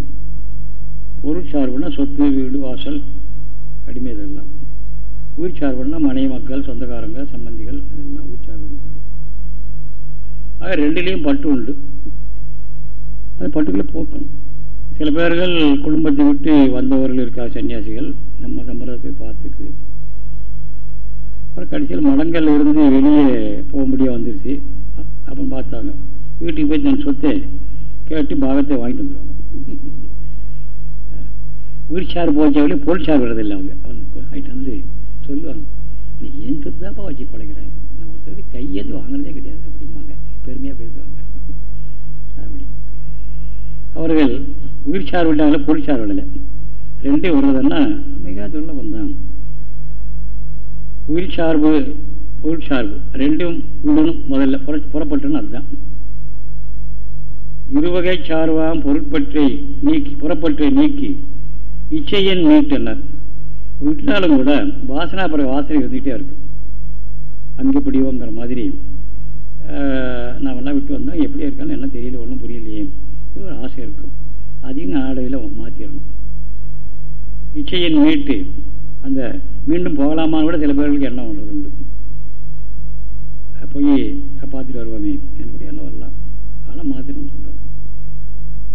பொருட்சார்புனா சொத்து வீடு வாசல் அடிமை இதெல்லாம். உயிர் சார்புனா மனை மக்கள் சொந்தக்காரங்க சம்பந்திகள் இதெல்லாம் உயிர் சார்பு ஆக ரெண்டுலேயும் பட்டு உண்டு. அது பட்டுக்குள்ளே போக்கணும். சில பேர்கள் குடும்பத்தை விட்டு வந்தவர்கள் இருக்கா சன்னியாசிகள். நம்ம சம்பிரதத்தை பார்த்துக்கு அப்புறம் கடைசியில் மடங்கள் இருந்து வெளியே போக முடியாது வந்துருச்சு. அப்புறம் பார்த்தாங்க. வீட்டுக்கு போய் தன் சொத்தை கேட்டு பாகத்தை வாங்கிட்டு வந்துடுவாங்க உயிர் சார் பொருட்சார் வர்றதில்லை அவங்க. அவங்க வந்து சொல்லுவாங்க. நீ என் சொத்து தான்ப்பா வச்சு பழகிறேன் நான் ஒருத்தருக்கு கையேந்து வாங்கினதே கிடையாது அப்படிம்பாங்க. பெருமையாக பேசுவாங்க. அப்படி. அவர்கள் உயிர் சார் விட்டாங்களே பொருட்சார் விடலை. ரெண்டே வர்றதுன்னா மிக சொல்ல வந்தாங்க உயிர் சார்பு பொருள் சார்பு ரெண்டும் விடணும் முதல்ல புறப்பட்டுன்னு அதுதான் இருவகை சார்வாம் பொருட்பற்றை நீக்கி புறப்பற்றை நீக்கி இச்சையின் மீட்டனர். விட்டாலும் கூட வாசனா பிற வாசனை வந்துக்கிட்டே இருக்கும். அங்கே பிடிவோங்கிற மாதிரி நான் விட்டு வந்தோம். எப்படி இருக்கான்னு என்ன தெரியல ஒன்றும் புரியலையே. இது ஒரு ஆசை இருக்கும். அதையும் ஆடையில் மாற்றிடணும் இச்சையின் மீட்டு அந்த மீண்டும் போகலாமான்னு கூட சில பேர்களுக்கு எண்ணம் பண்ணுறது உண்டு. போய் பார்த்துட்டு வருவோமே என்னுடைய எண்ணம் வரலாம். அதெல்லாம் மாற்றிடணும்னு சொல்கிறாங்க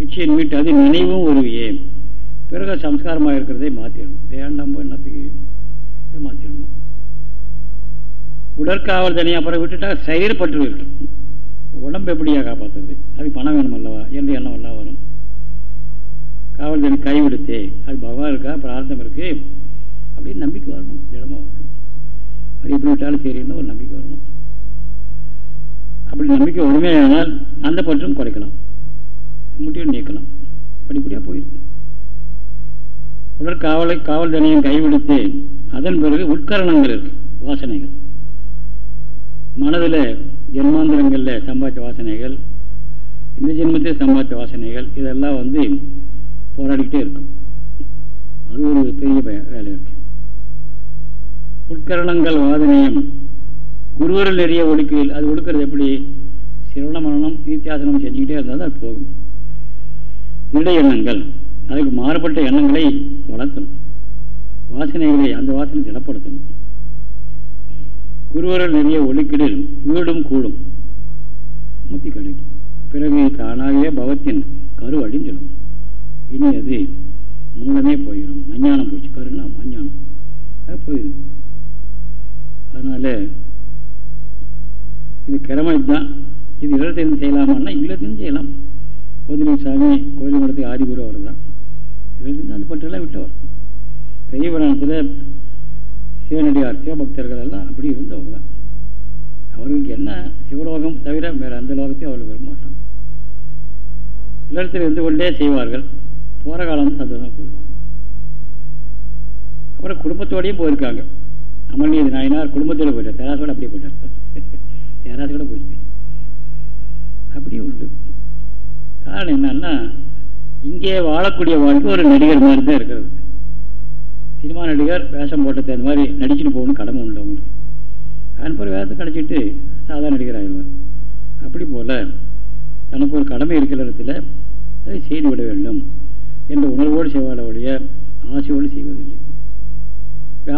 இச்சையின் மீட்டு அது நினைவும் உருவியே. பிறகு சம்ஸ்காரமாக இருக்கிறதை மாற்றிடணும் வேண்டாம் என்னத்துக்கு? மாற்றிடணும் உடற்காவல் தனியாக அப்புறம் விட்டுட்டா செயற்பட்டு இருக்கு உடம்பு எப்படியா காப்பாற்றுறது அது பணம் வேணும் அல்லவா? எந்த எண்ணம் எல்லாம் வரும். காவல் தனி கைவிடுத்தே. அது பகவான் இருக்கா? பிரார்த்தம் இருக்குது அப்படின்னு நம்பிக்கை வரணும் திடமாக வரணும். அது எப்படி விட்டாலும் சரின்னு ஒரு நம்பிக்கை வரணும். அப்படி நம்பிக்கை உண்மையானால் அந்த பற்றும் குறைக்கலாம். முட்டியும் நீக்கலாம். படிப்படியாக போயிருக்கு. உடற்காவலை காவல் தனியம் கைவிடுத்து அதன் பிறகு உட்கரணங்கள் இருக்கு வாசனைகள். மனதில் ஜென்மாந்திரங்களில் சம்பாதிச்ச வாசனைகள் இந்த ஜென்மத்தில் சம்பாதிச்ச வாசனைகள் இதெல்லாம் வந்து போராடிக்கிட்டே இருக்கும். அது ஒரு பெரிய வேலை இருக்கு. உட்கரணங்கள் வாதனையும் குருவரில் நிறைய ஒடுக்கையில் அது ஒடுக்கிறது எப்படி? சிரவண மரணம் நித்தியாசனம் செஞ்சுக்கிட்டே இருந்தால் தான் போகும். இட எண்ணங்கள் அதுக்கு மாறுபட்ட எண்ணங்களை வளர்த்தணும். வாசனைகளை அந்த வாசனை திடப்படுத்தணும். குருவரல் நிறைய ஒழுக்கிடில் வீடும் கூடும். முத்தி கிடைக்கும் பிறகு தானாகவே பவத்தின் கரு அழிஞ்சிடும். இனி அது மூலமே போயிடும். அஞ்ஞானம் போச்சு கருன்னா அஞ்ஞானம் அது போயிடும். அதனால இது கிழமை தான். இது இல்லத்திலிருந்து செய்யலாமான்னா இல்லத்திலும் செய்யலாம். கோதிலி சாமி கோயில் மடத்துக்கு ஆதிபுர அவர் தான் இதுலேருந்து அந்த பட்டெல்லாம் விட்டவர். பெரிய புராணத்தில் சிவனடியார் சிவபக்தர்கள் எல்லாம் அப்படி இருந்தவங்க தான் அவர்களுக்கு என்ன சிவலோகம் தவிர வேறு அந்த லோகத்தையும் அவர்கள் விரும்ப மாட்டாங்க. இல்லத்தில் இருந்து கொண்டே செய்வார்கள். போகிற காலம் அதுதான் போயிடுவாங்க அப்புறம் குடும்பத்தோடையும் போயிருக்காங்க. அமல்நீதி நாயனார் குடும்பத்தில் போயிட்டார் தெராசோட அப்படியே போயிட்டார். [LAUGHS] தெராசு கூட போயிடுச்சு. அப்படியே உண்டு. காரணம் என்னன்னா இங்கே வாழக்கூடிய வாழ்க்கை ஒரு நடிகர் மாதிரி தான் இருக்கிறது. சினிமா நடிகர் வேஷம் போட்டது அந்த மாதிரி நடிச்சுட்டு போகணும் கடமை உண்டு அவங்களுக்கு. கான்பூர் வேதத்தை கிடச்சிட்டு சாதாரண நடிகர் ஆகிடுவார் அப்படி போல் தனக்கு ஒரு கடமை இருக்கிற இடத்துல அதை செய்து விட வேண்டும் என்ற உணர்வோடு செய்வாட வழிய ஆசையோடு செய்வதில்லை.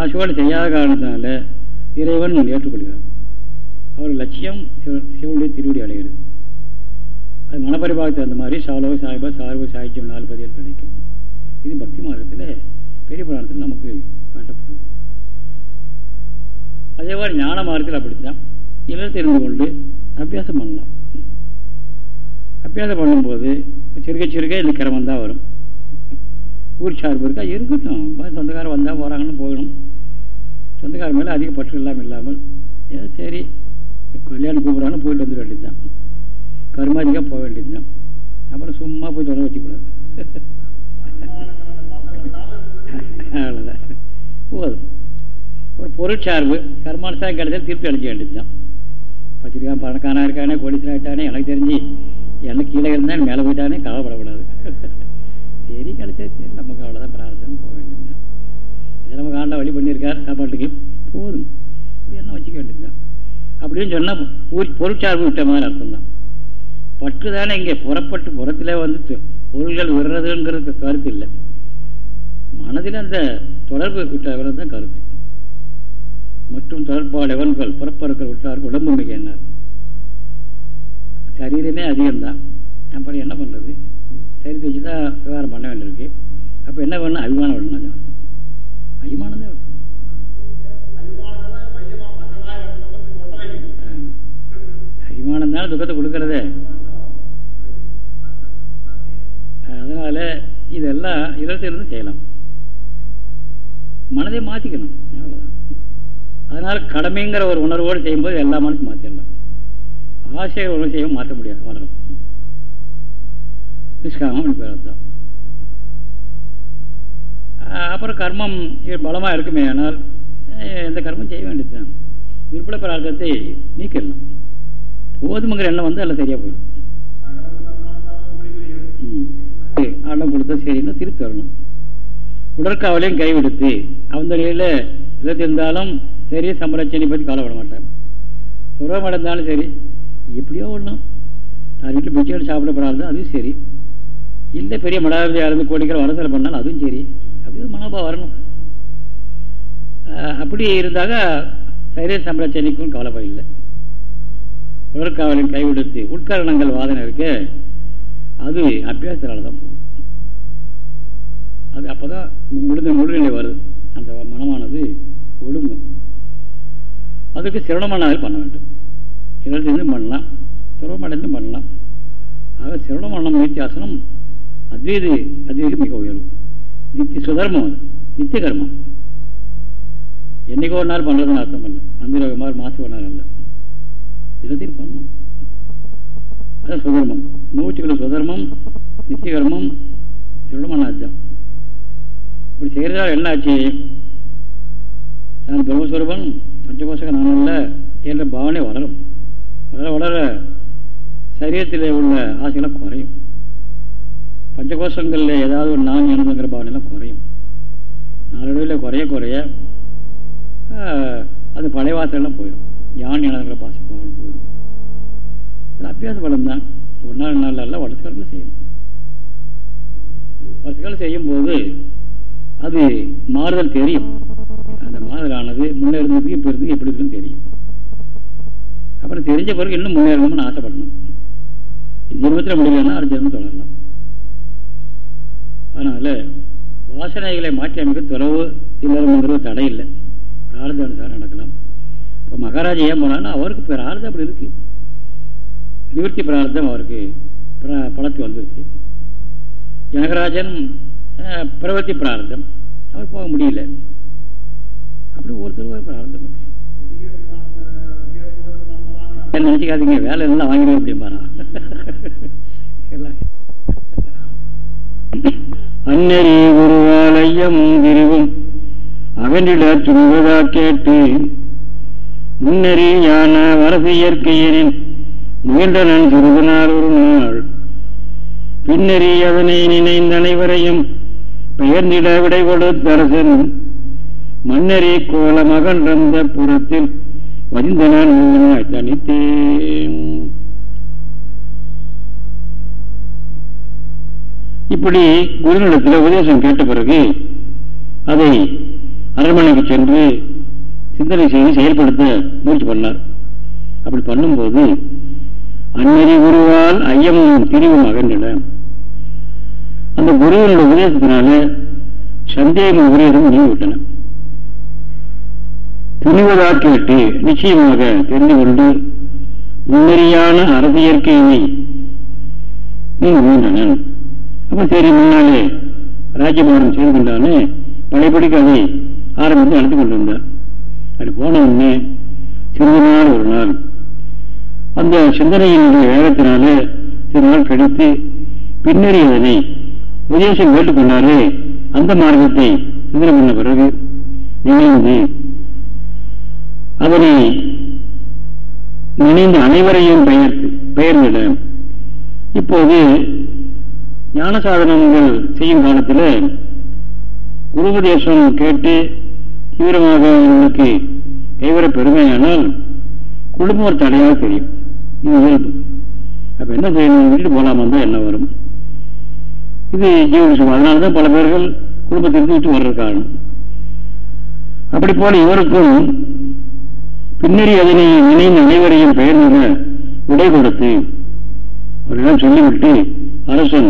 ஆசையோடு செய்யாத காரணத்தினால இறைவன் ஏற்றுக்கொள்கிறார். அவர் லட்சியம் சிவனுடைய திருவிடி அடைகிறது. அது மனப்பரிபாகத்துக்கு அந்த மாதிரி சாலோ சாய்பா சார்பு சாய்ச்சியம் நாலு பதிகள் கிடைக்கும் இது பக்தி மார்க்கத்தில் பெரிய புராணத்தில் நமக்கு காட்டப்படும் அதே மாதிரி ஞான மார்க்கத்தில் அப்படித்தான். இதில் தெரிந்து கொண்டு அபியாசம் பண்ணலாம். அபியாசம் பண்ணும்போது சிறுக சிறுக இந்த கிரமம் தான் வரும். ஊர் சார்பு இருக்கா? இருக்கட்டும். சொந்தக்காரர் வந்தால் போகிறாங்கன்னு போகணும் சொந்தக்காரன் மேலே அதிக பற்று இல்லாமல் இல்லாமல். ஏதோ சரி. கல்யாணம் கூப்பிட்றான்னு போயிட்டு வந்துட வேண்டியது தான் கருமாதிக்காக போக வேண்டியது தான் அப்புறம் சும்மா போய் தொடர வச்சுக்கூடாது அவ்வளோதான் போதும். ஒரு பொருட்சார்பு கர்மானுசாரம் கிடைச்சாலும் திருப்பி அடிக்க வேண்டியது தான் பச்சிருக்கான் பணக்கானா இருக்கானே கோடீஸ்வரன் ஆகிட்டானே எனக்கு தெரிஞ்சு எனக்கு கீழே இருந்தால் மேலே போயிட்டானே கவலைப்படக்கூடாது. சரி கிடைச்சா சரி நமக்கு அவ்வளோதான் பிரார்த்தனை போக வேண்டியதுதான் இதை நமக்கு ஆண்டா வழி பண்ணியிருக்கார் சாப்பாட்டுக்கு போதும். என்ன வச்சுக்க வேண்டியதுதான். அப்படின்னு சொன்னால் ஊர் பொருட்சார்பு விட்ட மாதிரி அர்த்தம் தான் பற்று தானே இங்கே புறப்பட்டு புறத்திலே வந்து பொருள்கள் விடுறதுங்கிறது கருத்து இல்லை. மனதில் அந்த தொடர்பு விட்டவர்கள் தான் கருத்து. மற்றும் தொடர்பாடு எவன்கள் விட்டார்கள் விட்டார் உடம்பு மிக என்ன? சரீரமே அதிகம்தான். அப்புறம் என்ன பண்ணுறது சரீரத்தை வச்சு தான் விவகாரம் பண்ண வேண்டியிருக்கு. அப்போ என்ன பண்ணணும் அபிமானம் விடணும் அபிமானம் தான் அபிமானம் தானே துக்கத்தை கொடுக்கறதே. அதனால இதெல்லாம் இருந்து செய்யலாம். மனதை மாற்றிக்கணும் அவ்வளோதான் அதனால் கடமைங்கிற ஒரு உணர்வோடு செய்யும்போது எல்லா மனசும் மாற்றிடலாம் ஆசையை உணர்வு செய்ய மாற்ற முடியாது வளரும் நிஷ்காமம்னு பேர் அதுதான் அப்புறம் கர்மம் பலமாக இருக்குமே ஆனால் எந்த கர்மம் செய்ய வேண்டியதுதான். விருப்பட பிரார்த்தத்தை நீக்கிடலாம் போதுமங்கிற எண்ணம் வந்து எல்லாம் சரியாக போயிடும். ஆடம் கொடுத்தா சரின்னு திருப்பி வரணும். உடற்காவலையும் கைவிடுத்து அந்த நிலையில் எதை இருந்தாலும் சரி சம்பரட்சணை பற்றி கவலைப்பட மாட்டேன். துறவம் அடைந்தாலும் சரி எப்படியோ ஒன்றும் நான் வீட்டில் பிச்சைகள் சாப்பிடப்படாது அதுவும் சரி. இல்லை பெரிய மடாதிபதியாக இருந்து கோடிக்கிற வரசலை பண்ணாலும் அதுவும் சரி. அப்படி மனோபாவம் வரணும். அப்படி இருந்தாக சரீர சம்பரட்சணைக்கும் கவலைப்பட இல்லை உடற்காவலின் கைவிடுத்து உட்கரணங்கள் வாதனை இருக்கு. அது அபியாசத்தினால தான் போகும். அது அப்போ தான் முடிந்த முழுநிலை வருது. அந்த மனமானது ஒழுங்கும். அதுக்கு சிரவணமனாவில் பண்ண வேண்டும். இரண்டிலிருந்து பண்ணலாம். துறவமடைந்து பண்ணலாம். ஆக சிரவணமரணம் நித்தியாசனம் அத்வைதி அத்வைதி மிக உயரும் நித்திய சுதர்மம் நித்திய கர்மம் என்னைக்கு ஒரு நாள் பண்ணுறதுன்னு அர்த்தம் இல்லை அந்த மாதிரி மாசு ஒரு நாள் அல்ல எல்லாத்தையும் பண்ணணும் அதான் சுதர்மம் மூச்சுக்கள் சுதர்மம் நித்திய கர்மம் சிரவணமனாச்சும் இப்படி செய்கிறதால என்ன ஆச்சு நான் பிரம்மஸ்வரூபன் பஞ்சகோஷக நான் அல்ல என்ற பாவனை வளரும் வளர வளர சரீரத்தில் உள்ள ஆசைகளை குறையும் பஞ்சகோஷங்களில் ஏதாவது ஒரு நான் எனதுங்கிற பாவனைலாம் குறையும். நாளடைவில் குறைய குறைய அது பழைய வாசலாம் போயிடும். யான் எனதுங்கிற பாச பாவனை போயிடும். அது அபியாச பலம் தான் ஒரு நாள் நாள் எல்லாம் வருஷக்காலத்தில் செய்யணும் வருஷக்காலம் செய்யும்போது அது மாறுதல் தெரியும். அந்த மாறுதலானது முன்னே இருந்ததுக்கு இப்போ இருந்து எப்படி இருக்குன்னு தெரியும். அப்புறம் தெரிஞ்ச பிறகு இன்னும் முன்னேறணும்னு ஆசைப்படணும். இந்த ஜென்மத்தில் முடியலன்னா அடுத்த ஜென்மம் தொடரலாம். அதனால வாசனைகளை மாற்றி அமைக்க துறவு இல்லறங்கிறது தடை இல்லை. பிரார்த்த அனுசாரம் நடக்கலாம். இப்போ மகாராஜா ஏன் போனான்னா அவருக்கு பிரார்த்தம் அப்படி இருக்கு. நிவர்த்தி பிரார்த்தம் அவருக்கு பழத்து வந்துருச்சு. ஜனகராஜன் பிரவர்த்தி பிரார்த்தம் அவர் போக முடியல. அப்படி ஒருத்தர் ஒரு பிரார்த்தம் நினைச்சிக்காதீங்க வேலை எல்லாம் வாங்கிடுவோம் அப்படிம்பாரா? [LAUGHS] அந்நெறி குருவால் ஐயமும் விரிவும் அவனிட துருவதா கேட்டு முன்னறி யான வரசு இயற்கையனின் முயன்றனன் சிறுதனார் ஒரு நாள் பின்னறி அதனை நினைந்த அனைவரையும் பெயர்ந்திட விடை கொடுத்தரசன் மன்னரே கோல மகன் புறத்தில் வந்தனான் தனித்தேன். இப்படி குருநிலத்தில் உபதேசம் கேட்ட பிறகு அதை அரண்மனைக்கு சென்று சிந்தனை செய்து செயல்படுத்த முயற்சி பண்ணார். அப்படி பண்ணும்போது அந்நெறி குருவால் ஐயமும் திரிவும் அகன்றன. அந்த குருவினுடைய உபதேசத்தினால சந்தேகம் உரியதும் நீங்கிவிட்டன துணிவதாக கேட்டு நிச்சயமாக தெரிந்து கொண்டு முன்னறியான அரசியற்கையினை நீங்க அப்போ சரி முன்னாலே ராஜ்யபாரம் செய்து கொண்டானே பழையபடிக்கு அதை ஆரம்பித்து நடத்தி வந்தார் அப்படி போன உடனே சிறிது நாள் ஒரு நாள் அந்த சிந்தனையினுடைய வேகத்தினாலே சிறு நாள் கழித்து பின்னறி அதனை உபதேசம் கேட்டுக்கொண்டாரே அந்த மார்க்கத்தை சிந்தனை பண்ண பிறகு நினைந்து அதனை நினைந்த அனைவரையும் பெயர்த்து பெயர்ந்திட. இப்போது ஞான சாதனங்கள் செய்யும் காலத்தில் குருபதேசம் கேட்டு தீவிரமாக உங்களுக்கு கைவர பெருமையானால் குடும்பம் ஒரு தடையாக தெரியும். இது இயல்பு. அப்ப என்ன செய்யணும்? வீட்டு போகலாமா? தான் என்ன வரும்? இது ஜீவனம் அதனால தான் பல பேர்கள் குடும்பத்திற்கு விட்டு வர்ற காரணம் அப்படி போல இவருக்கும் பின்னறி அதனை நினைந்து அனைவரையும் பெயர் விடை கொடுத்து அவரிடம் சொல்லிவிட்டு அரசன்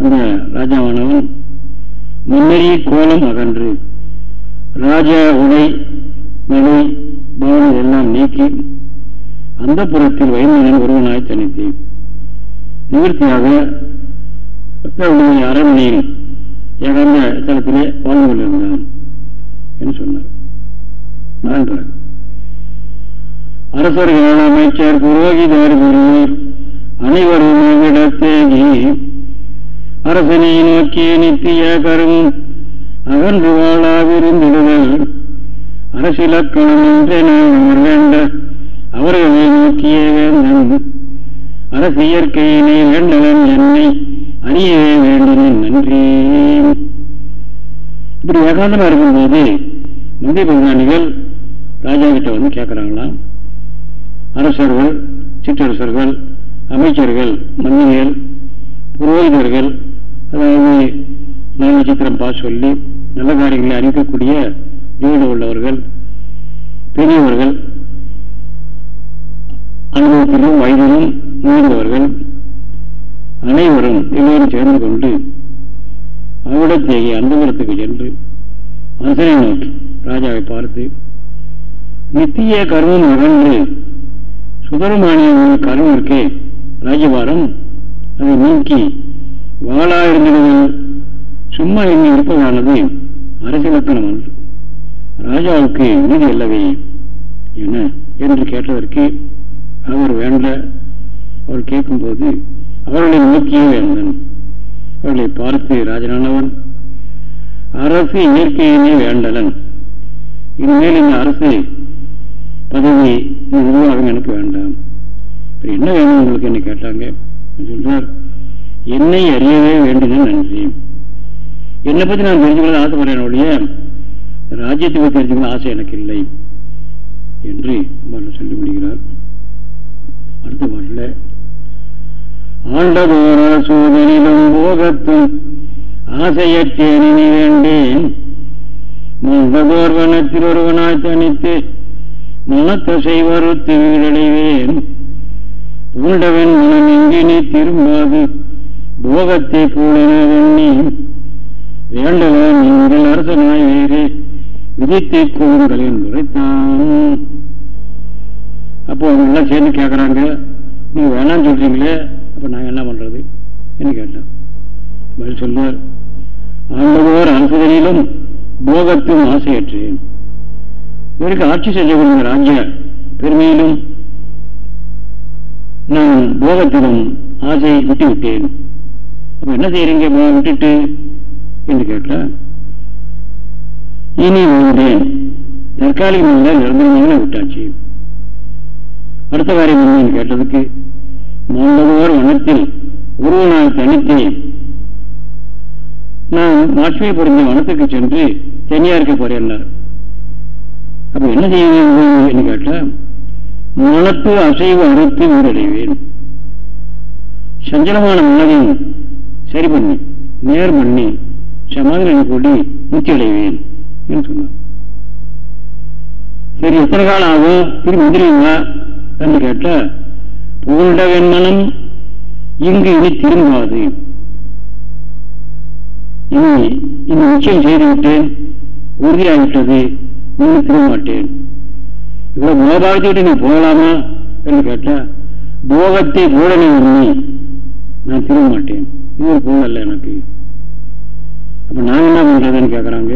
அந்த ராஜாவானவன் முன்னறிய கோலம் அகன்று ராஜா உடை நிலை பவனம் எல்லாம் நீக்கி அந்த புறத்தில் வைந்தனன் ஒருவனாய் தனித்து நிவர்த்தியாக அரண்மனையில் ஏகாந்த தளத்திலே வாழ்ந்து கொண்டிருந்தான் என்று சொன்னார். நான் அரசர்கள் அமைச்சர் புரோகிதர் குரு அனைவரும் இடத்தேகி அரசனை நோக்கிய நித்திய கருவும் அகன்று வாழாவிருந்திடுதல். அரசிலக்கணம் என்று நான் வேண்ட அவர்களை நோக்கிய வேந்தன். அரசியற்கையினை வேண்டலன் என்னை அறியவே வேண்டினேன் நன்றி. இப்படி ஏகாந்தமா இருக்கும்போது மந்திய பிரதானிகள் ராஜா கிட்ட வந்து கேட்கிறாங்களாம் அரசர்கள் சிற்றரசர்கள் அமைச்சர்கள் மந்திரிகள் புரோகிதர்கள் அதாவது நல்ல நட்சத்திரம் பார்த்து சொல்லி நல்ல காரியங்களை அறிவிக்கக்கூடிய வீடு உள்ளவர்கள் பெரியவர்கள் அனுபவத்திலும் வயதிலும் நீண்டவர்கள் அனைவரும் எல்லோரும் சேர்ந்து கொண்டு அவிடத்தேகி அந்தபுரத்துக்கு சென்று அரசனை நோக்கி ராஜாவை பார்த்து நித்திய கர்மம் அகன்று சுதரமானிய கர்மம் இருக்கே ராஜபாரம் அதை நீக்கி வாழா இருந்திடுதல் சும்மா எண்ணி இருப்பதானது அரசியலத்தனம் ஒன்று. ராஜாவுக்கு நீதி அல்லவே என்ன என்று கேட்டதற்கு அவர் வேண்ட அவர் கேட்கும்போது அவர்களை நோக்கியே வேந்தன். அவர்களை பார்த்து ராஜனானவன் அரசு இயற்கையினே வேண்டலன். இனிமேல் இந்த அரசு பதவி நிர்வாகம் எனக்கு வேண்டாம். என்ன வேணும் உங்களுக்கு? என்ன கேட்டாங்க. சொல்றார் என்னை அறியவே வேண்டியது நன்றி. என்னை பத்தி நான் தெரிஞ்சுக்கொள்ள ஆசைப்படுறேன் ஒழிய ராஜ்யத்தை பற்றி தெரிஞ்சுக்கொள்ள ஆசை எனக்கு இல்லை என்று சொல்லி முடிகிறார் அடுத்த பாட்டில் ஆண்டதோர சூதனிலும் போகத்தும் ஆசையற்றேனி வேண்டேன். மண்டதோர் வனத்தில் ஒருவனாய் தனித்து மனத்தசை வருத்து வீடடைவேன். பூண்டவன் மனம் இங்கினி திரும்பாது. போகத்தை கூடினவெண்ணி வேண்டல நீங்கள் அரசனாய் வேறு விதித்தை கூடுங்கள் என்று அப்போ அவங்க எல்லாம் சேர்ந்து கேட்கறாங்க நீங்க வேணாம்னு சொல்றீங்களே அப்ப நாங்க என்ன பண்றது? என்று கேட்டேன். பதில் சொன்னார் ஆண்டவோர் அரசுதலிலும் போகத்தும் ஆசையற்றேன். இவருக்கு ஆட்சி செய்யக்கூடிய ராஜ்ய பெருமையிலும் நான் போகத்திலும் ஆசையை விட்டுவிட்டேன். என்ன செய்யறீங்க விட்டுட்டு என்று கேட்டா இனி வாழ்ந்தேன் தற்காலிகமாக நிரந்தரமாக விட்டாச்சு. அடுத்த காரியம் என்னன்னு கேட்டதுக்கு மாண்டவோர் வனத்தில் ஒருவனால் தனித்தேன் நான் மாட்சிமை பொருந்த வனத்துக்கு சென்று தனியா இருக்க போறேன் அப்ப என்ன செய்ய கேட்டா மனத்து அசைவு அறுத்து ஊரடைவேன். சஞ்சலமான மனதின் சரி பண்ணி நேர் பண்ணி சமாதானம் கூட்டி முத்தி அடைவேன் என்று சொன்னார். சரி எத்தனை காலம் ஆகும்? திரும்பி வந்துடுவீங்களா? என்று கேட்டா பூண்டவன் மனம் இங்கு இனி திரும்பாது. இனி இந்த நிச்சயம் செய்துவிட்டேன். உறுதியாகிவிட்டது. இன்னும் திரும்ப மாட்டேன் இவ்வளவு மோபாரத்தை நீ போகலாமா? என்று கேட்டா போகத்தை போடனை உண்மை நான் திரும்ப மாட்டேன் இன்னொரு பொண்ணு பொருள் அல்ல எனக்கு. அப்ப நான் என்ன பண்றதுன்னு கேட்கறாங்க